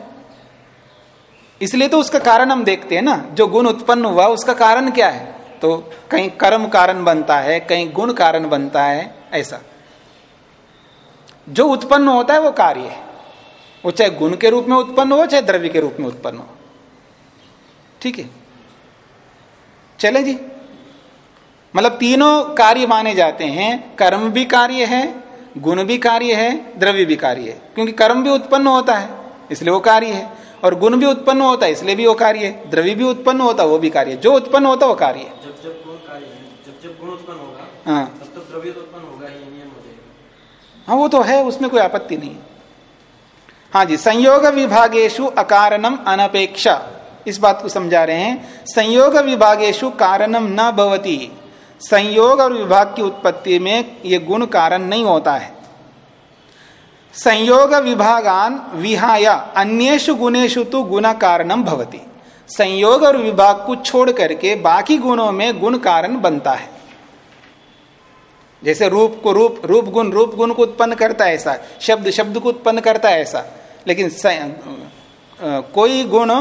इसलिए तो उसका कारण हम देखते हैं ना। जो गुण उत्पन्न हुआ, उसका कारण क्या है? तो कहीं कर्म कारण बनता है, कहीं गुण कारण बनता है, ऐसा। जो उत्पन्न होता है, वो कार्य है। वो चाहे गुण के रूप में उत्पन्न हो, चाहे द्रव्य के रूप में उत्पन्न हो। ठीक है? चले जी। मतलब तीनों कार्य माने जाते हैं। कर्म भी कार्य है गुण भी कार्य है द्रव्य भी कार्य है। क्योंकि कर्म भी उत्पन्न होता है इसलिए वो कार्य है। और गुण भी उत्पन्न होता है इसलिए भी वो कार्य है। द्रव्य भी उत्पन्न होता है वो भी कार्य है। जो उत्पन्न होता है वो कार्य है। जब जब गुण कार्य जब जब गुण उत्पन्न होगा हाँ। तब तब द्रव्य तो उत्पन्न होगा ही नियम हो जाएगा। हाँ वो तो है उसमें कोई आपत्ति नहीं है। हाँ जी संयोग विभागेशु अकारणम अनपेक्षा। इस बात को समझा रहे हैं, संयोग विभागेशु कारणम न भवती। संयोग और विभाग की उत्पत्ति में ये गुण कारण नहीं होता है। संयोग विभागान विहाय, अन्येषु गुणेशु तो गुण कारणम भवती। संयोग और विभाग को छोड़ करके बाकी गुणों में गुण कारण बनता है। जैसे रूप को रूप रूप गुण रूप गुण को उत्पन्न करता है ऐसा, शब्द शब्द को उत्पन्न करता है ऐसा। लेकिन कोई गुण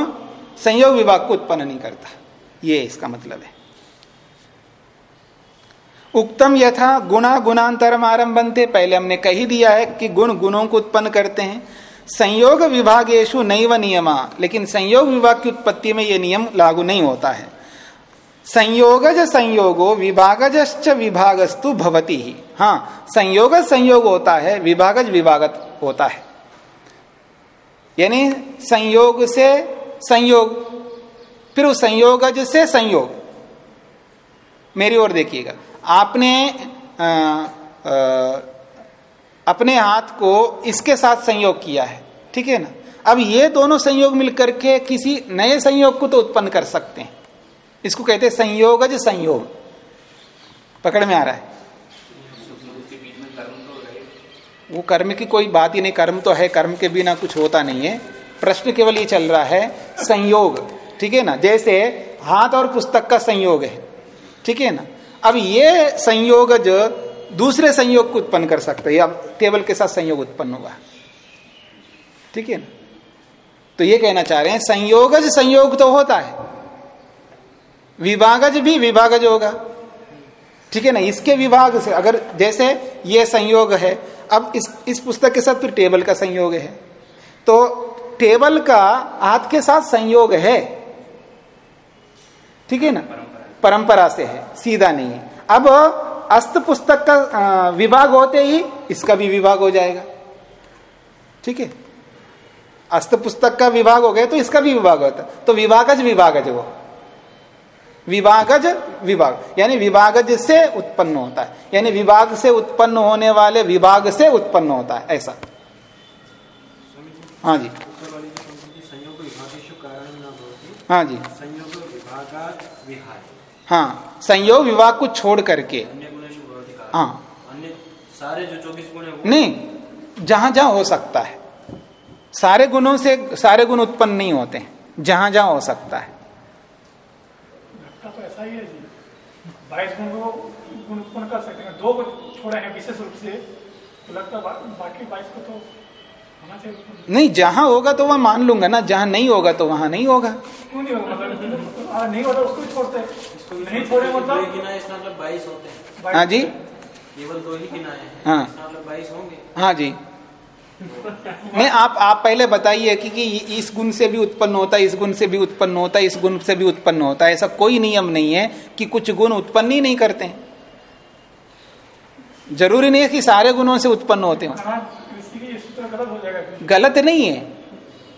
संयोग विभाग को उत्पन्न नहीं करता। ये इसका मतलब है। उक्तम यथा गुणा गुणांतरम आरंभनते। पहले हमने कही दिया है कि गुण गुणों को उत्पन्न करते हैं। संयोग विभागेशु नैव नियमा, लेकिन संयोग विभाग की उत्पत्ति में यह नियम लागू नहीं होता है। संयोगज संयोगो विभागज विभागस्तु भवती ही। हाँ संयोग संयोग होता है, विभागज विभागत होता है। यानी संयोग से संयोग। फिर उस संयोगज से संयोग मेरी ओर देखिएगा। आपने आ, आ, अपने हाथ को इसके साथ संयोग किया है ठीक है ना? अब ये दोनों संयोग मिलकर के किसी नए संयोग को तो उत्पन्न कर सकते हैं। इसको कहते हैं संयोगज संयोग। पकड़ में आ रहा है? वो कर्म की कोई बात ही नहीं कर्म तो है कर्म के बिना कुछ होता नहीं है। प्रश्न केवल ये चल रहा है, संयोग, ठीक है ना? जैसे हाथ और पुस्तक का संयोग है, ठीक है ना? अब ये संयोग जो दूसरे संयोग को उत्पन्न कर सकते हैं अब टेबल के साथ संयोग उत्पन्न हुआ, ठीक है ना? तो ये कहना चाह रहे हैं, संयोगज संयोग तो होता है, विभागज भी विभागज होगा, ठीक है ना? इसके विभाग से अगर जैसे ये संयोग है, अब इस इस पुस्तक के साथ फिर टेबल का संयोग है तो टेबल का हाथ के साथ संयोग है। ठीक है ना? परंपरा से है, सीधा नहीं है। अब अस्त पुस्तक का विभाग होते ही इसका भी विभाग हो जाएगा। ठीक है? अस्त पुस्तक का विभाग हो गया तो इसका भी विभाग होता तो विभागज विभागज वो। विभागज विभाग, यानी विभागज से उत्पन्न होता है। यानी विभाग से उत्पन्न होने वाले विभाग से उत्पन्न होता है, ऐसा। हाँ जी। हाँ जी। संयोग हाँ संयोग विभाग को छोड़ करके। हाँ। सारे जो चौबीस गुण है नहीं, जहाँ जहाँ हो सकता है। सारे गुणों से, सारे गुण उत्पन्न नहीं होते हैं। जहाँ जहाँ हो सकता है। तो ऐसा ही है जी। गुण को कर सकते हैं। दो छोड़े हैं विशेष रूप से। तो लगता बाकी बाईस को तो नहीं जहाँ होगा तो वहाँ मान लूँगा ना जहाँ नहीं होगा तो वहाँ नहीं होगा। क्यों नहीं होगा? मतलब हाँ, नहीं होता उसको छोड़ते नहीं छोड़े मतलब मतलब बाईस होते हैं। हाँ जी। केवल दो ही हाँ। मतलब बाईस होंगे। हाँ जी। नहीं आप आप पहले बताइए कि, कि इस गुण से भी उत्पन्न होता है इस गुण से भी उत्पन्न होता है इस गुण से भी उत्पन्न होता है। ऐसा कोई नियम नहीं है कि कुछ गुण उत्पन्न ही नहीं करते ज़रूरी नहीं है कि सारे गुणों से उत्पन्न होते हो। गलत हो जाएगा गलत नहीं है।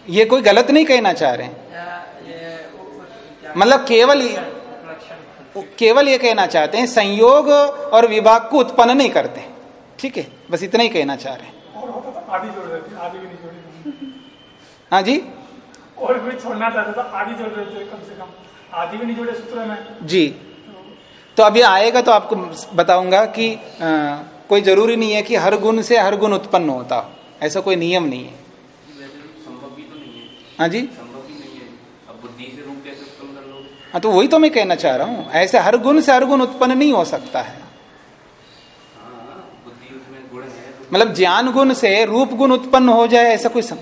ये कोई गलत नहीं कहना चाह रहे। हैं मतलब केवल केवल ये कहना चाहते हैं संयोग और विभाग को उत्पन्न नहीं करते। ठीक है? बस इतना ही कहना चाह रहे हैं। और होता आदि जोड़ देते आदि भी नहीं जोड़ी हाँ जी? और भी छोड़ना चाहते तो आदि जोड़ देते कम से कम। आदि भी नहीं जोड़े सूत्र में। जी। तो अभी आएगा तो आपको बताऊँगा कि आ, कोई ज़रूरी नहीं है कि हर गुण से हर गुण उत्पन्न होता हो। ऐसा कोई नियम नहीं है। है जी? है तो वही तो मैं कहना चाह रहा हूँ। ऐसे हर गुण से हर गुण उत्पन्न नहीं हो सकता है। मतलब ज्ञान गुण से रूप गुण उत्पन्न हो जाए, ऐसा कोई सम...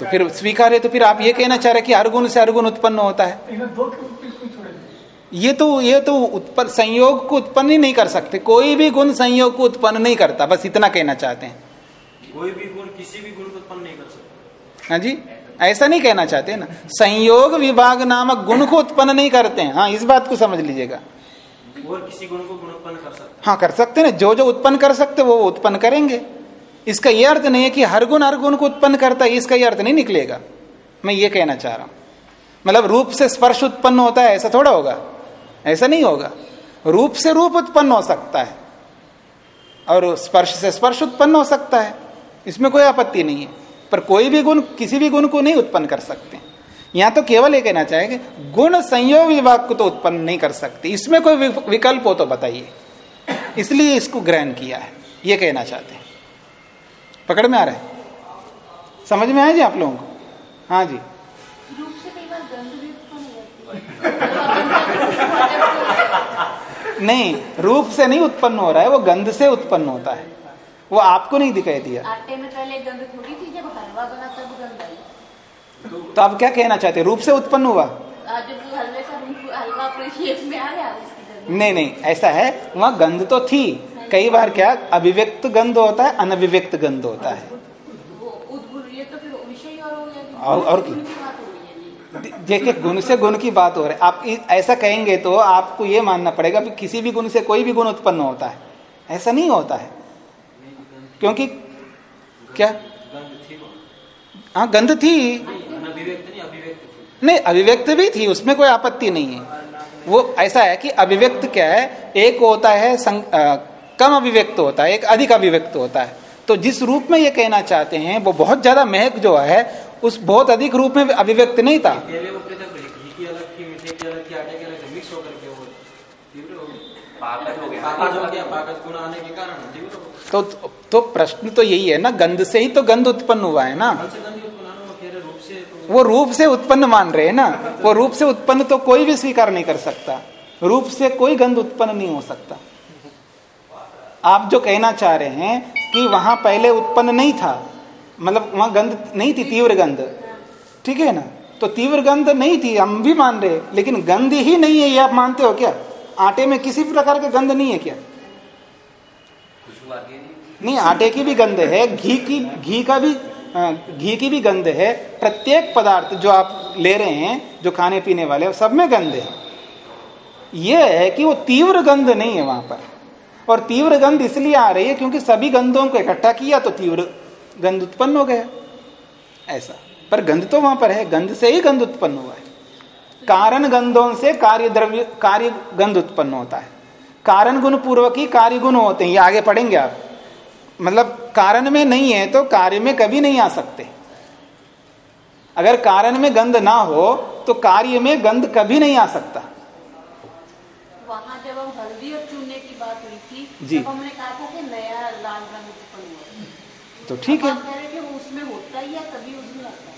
तो फिर स्वीकार है तो फिर आप ये कहना चाह रहे कि हर गुण से हर गुण उत्पन्न होता है। ये तो ये तो उत्पन्न, संयोग को उत्पन्न ही नहीं कर सकते। कोई भी गुण संयोग को उत्पन्न नहीं करता, बस इतना कहना चाहते हैं। कोई भी गुण किसी भी गुण को उत्पन्न नहीं कर सकता। हाँ जी? ऐसा नहीं कहना चाहते ना। संयोग विभाग नामक गुण को उत्पन्न नहीं करते हैं। हाँ इस बात को समझ लीजिएगा। और किसी गुण को गुण उत्पन्न कर सकता हाँ। कर सकते ना जो जो उत्पन्न कर सकते वो उत्पन्न करेंगे। इसका यह अर्थ नहीं है कि हर गुण हर गुण को उत्पन्न करता है इसका यह अर्थ नहीं निकलेगा। मैं ये कहना चाह रहा हूँ। मतलब रूप से स्पर्श उत्पन्न होता है ऐसा थोड़ा होगा। ऐसा नहीं होगा। रूप से रूप उत्पन्न हो सकता है। और स्पर्श से स्पर्श उत्पन्न हो सकता है। इसमें कोई आपत्ति नहीं है। पर कोई भी गुण किसी भी गुण को नहीं उत्पन्न कर सकते। यहाँ तो केवल ये कहना चाहेंगे गुण संयोग विभाग को तो उत्पन्न नहीं कर सकते। इसमें कोई विकल्प हो तो बताइए। इसलिए इसको ग्रहण किया है। ये कहना चाहते हैं। पकड़ में आ रहा है? समझ में आया जी आप लोगों को? हाँ जी। नहीं रूप से नहीं उत्पन्न हो रहा है वो गंध से उत्पन्न होता है। वो आपको नहीं दिखाई दिया। आटे में पहले गंध थोड़ी थी जब हलवा बना तब गंध आई तो आप क्या कहना चाहते रूप से उत्पन्न हुआ? आज जब वो हलवे हलवा में आ गया उसकी नहीं नहीं ऐसा है वहाँ गंध तो थी। कई बार क्या अभिव्यक्त गंध होता है अनभिव्यक्त गंध होता है। तो और और-। देखिए गुण से गुण की बात हो रही है। आप ऐसा कहेंगे तो आपको ये मानना पड़ेगा कि किसी भी गुण से कोई भी गुण उत्पन्न होता है। ऐसा नहीं होता है। क्योंकि क्या? हाँ गंध थी। नहीं अभिव्यक्त थी नहीं अभिव्यक्त भी थी उसमें कोई आपत्ति नहीं है। वो ऐसा है कि अभिव्यक्त क्या है? एक होता है संग, आ, कम अभिव्यक्त होता है एक अधिक अभिव्यक्त होता है। तो जिस रूप में ये कहना चाहते हैं वो बहुत ज़्यादा महक जो है उस बहुत अधिक रूप में अभिव्यक्त नहीं था। पाकज हो गया। पाकज हो गया पाकज गुण आने के कारण तीव्र हो गई तो तो प्रश्न तो यही है ना गंध से ही तो गंध उत्पन्न हुआ है ना। फल से गंध उत्पन्न वो रूप से तो वो रूप से उत्पन्न मान रहे हैं ना वो रूप से उत्पन्न तो कोई भी स्वीकार नहीं कर सकता। रूप से कोई गंध उत्पन्न नहीं हो सकता। आप जो कहना चाह रहे हैं कि वहाँ पहले उत्पन्न नहीं था मतलब वहाँ गंध नहीं थी तीव्र गंध ठीक है ना? तो तीव्र गंध नहीं थी हम भी मान रहे लेकिन गंध ही नहीं है ये आप मानते हो क्या? आटे में किसी भी प्रकार के गंध नहीं है क्या? नहीं, आटे की भी गंध है, घी की, घी का भी घी की भी गंध है, प्रत्येक पदार्थ जो आप ले रहे हैं, जो खाने पीने वाले, सब में गंध है। यह है कि वो तीव्र गंध नहीं है वहाँ पर। और तीव्र गंध इसलिए आ रही है क्योंकि सभी गंधों को इकट्ठा किया तो तीव्र गंध उत्पन्न हो गया। ऐसा। पर गंध तो वहाँ पर है, गंध से ही गंध उत्पन्न हुआ है। कारण गंधों से कार्य द्रव्य कार्य गंध उत्पन्न होता है। कारण गुण पूर्वक ही कार्य गुण होते हैं ये आगे पढ़ेंगे आप। मतलब कारण में नहीं है तो कार्य में कभी नहीं आ सकते। अगर कारण में गंध ना हो तो कार्य में गंध कभी नहीं आ सकता। वहाँ जब हम हल्दी और चूने की बात हुई थी जी। तब हमने कहा था कि नया लाल रंग उत्पन्न हुआ तो ठीक है। कह रहे कि उसमें होता ही या कभी उसमें आता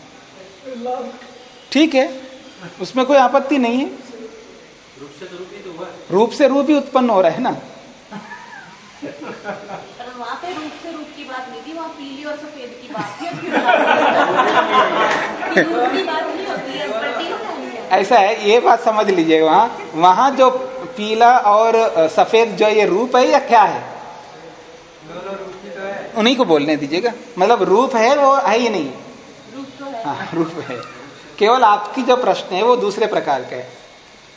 है? ठीक है। उसमें कोई आपत्ति नहीं है। रूप से तो रूप ही तो हुआ। रूप से रूप ही उत्पन्न हो रहा है ना। वहाँ पे रूप से रूप की बात नहीं थी वहाँ पीली और सफ़ेद की बात थी। और फिर कि रूप की बात नहीं होती। पट्टी जानी ऐसा है ये बात समझ लीजिएगा वहाँ। वहाँ जो पीला और सफ़ेद जो ये रूप है या क्या है। उन्हीं को बोलने दीजिएगा। मतलब रूप है वो है ही नहीं। रूप तो है। हाँ रूप है। केवल आपकी जो प्रश्न है वो दूसरे प्रकार का है।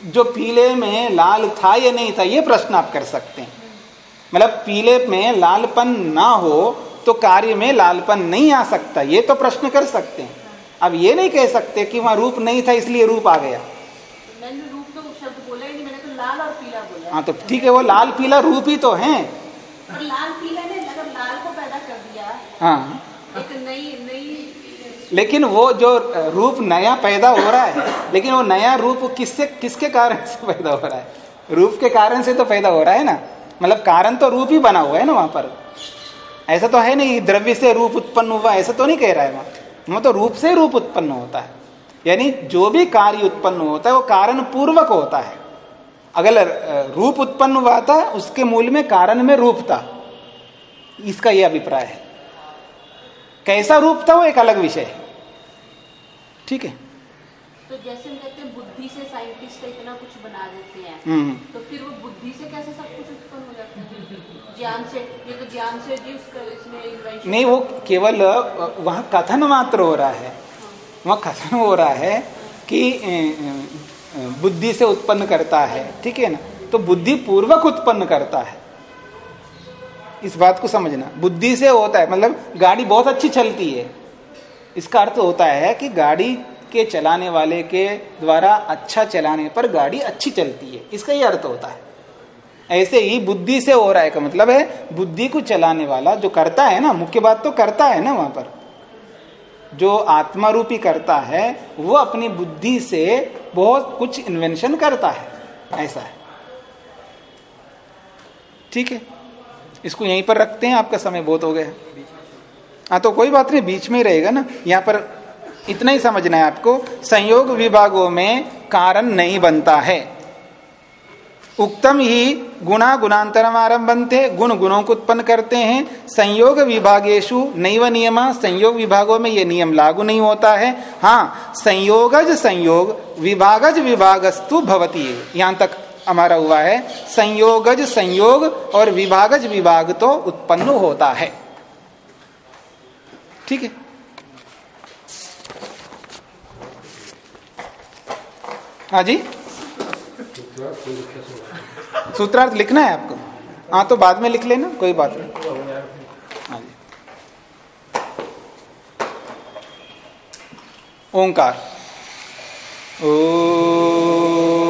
जो पीले में लाल था या नहीं था ये प्रश्न आप कर सकते हैं। मतलब पीले में लालपन ना हो तो कार्य में लालपन नहीं आ सकता ये तो प्रश्न कर सकते हैं। अब ये नहीं कह सकते कि वहाँ रूप नहीं था इसलिए रूप आ गया। मैंने रूप तो शब्द बोला ही नहीं मैंने तो लाल और पीला बोला। हाँ तो ठीक है वो लाल पीला रूप ही तो है। लाल पीला ने अगर लाल को पैदा कर दिया। हाँ। एक नई लेकिन वो जो रूप नया पैदा हो रहा है, लेकिन वो नया रूप किससे, किसके कारण से पैदा हो रहा है? रूप के कारण से तो पैदा हो रहा है ना? मतलब कारण तो रूप ही बना हुआ है ना वहाँ पर। ऐसा तो है नहीं, द्रव्य से रूप उत्पन्न हुआ, ऐसा तो नहीं कह रहा है वहाँ। वहाँ तो रूप से रूप उत्पन्न होता है। यानी जो भी कार्य उत्पन्न होता है, वो कारण पूर्वक होता है। अगर रूप उत्पन्न हुआ था, उसके मूल में कारण में रूप था। इसका यह अभिप्राय है। कैसा रूप था, वो एक अलग विषय है। ठीक है? तो जैसे हम कहते हैं बुद्धि से साइंटिस्ट इतना कुछ बना देते हैं हम्म। तो फिर वो बुद्धि से कैसे सब कुछ उत्पन्न हो जाता है? ज्ञान से ये तो ज्ञान से उसका इसमें नहीं वो केवल वहाँ कथन मात्र हो रहा है। वहाँ कथन हो रहा है कि बुद्धि से उत्पन्न करता है ठीक है ना? तो बुद्धि पूर्वक उत्पन्न करता है। इस बात को समझना। बुद्धि से होता है मतलब गाड़ी बहुत अच्छी चलती है। इसका अर्थ होता है कि गाड़ी के चलाने वाले के द्वारा अच्छा चलाने पर गाड़ी अच्छी चलती है। इसका ये अर्थ होता है। ऐसे ही बुद्धि से हो रहा है का मतलब है बुद्धि को चलाने वाला जो करता है ना, मुख्य बात तो करता है ना वहाँ पर। जो आत्मा रूपी करता है, वो अपनी बुद्धि से बहुत कुछ इन्वेंशन करता है। ऐसा है। ठीक है? इसको यहीं पर रखते हैं, आपका समय बहुत हो गया। हाँ तो कोई बात नहीं, बीच में ही रहेगा ना। यहाँ पर इतना ही समझना है आपको, संयोग विभागों में कारण नहीं बनता है। उक्तम ही गुणा गुणांतरम आरंभ बनते गुण गुणों को उत्पन्न करते हैं। संयोग विभागेशु नैव नियमा, संयोग विभागों में ये नियम लागू नहीं होता है। हाँ संयोगज संयोग, विभागज विभागस्तु भवती। है यहाँ तक हमारा हुआ है, संयोगज संयोग और विभागज विभाग तो उत्पन्न होता है। ठीक है। हाँ जी। सूत्रार्थ लिखना है आपको। हाँ तो बाद में लिख लेना, कोई बात नहीं। हाँ जी। ओंकार। ओम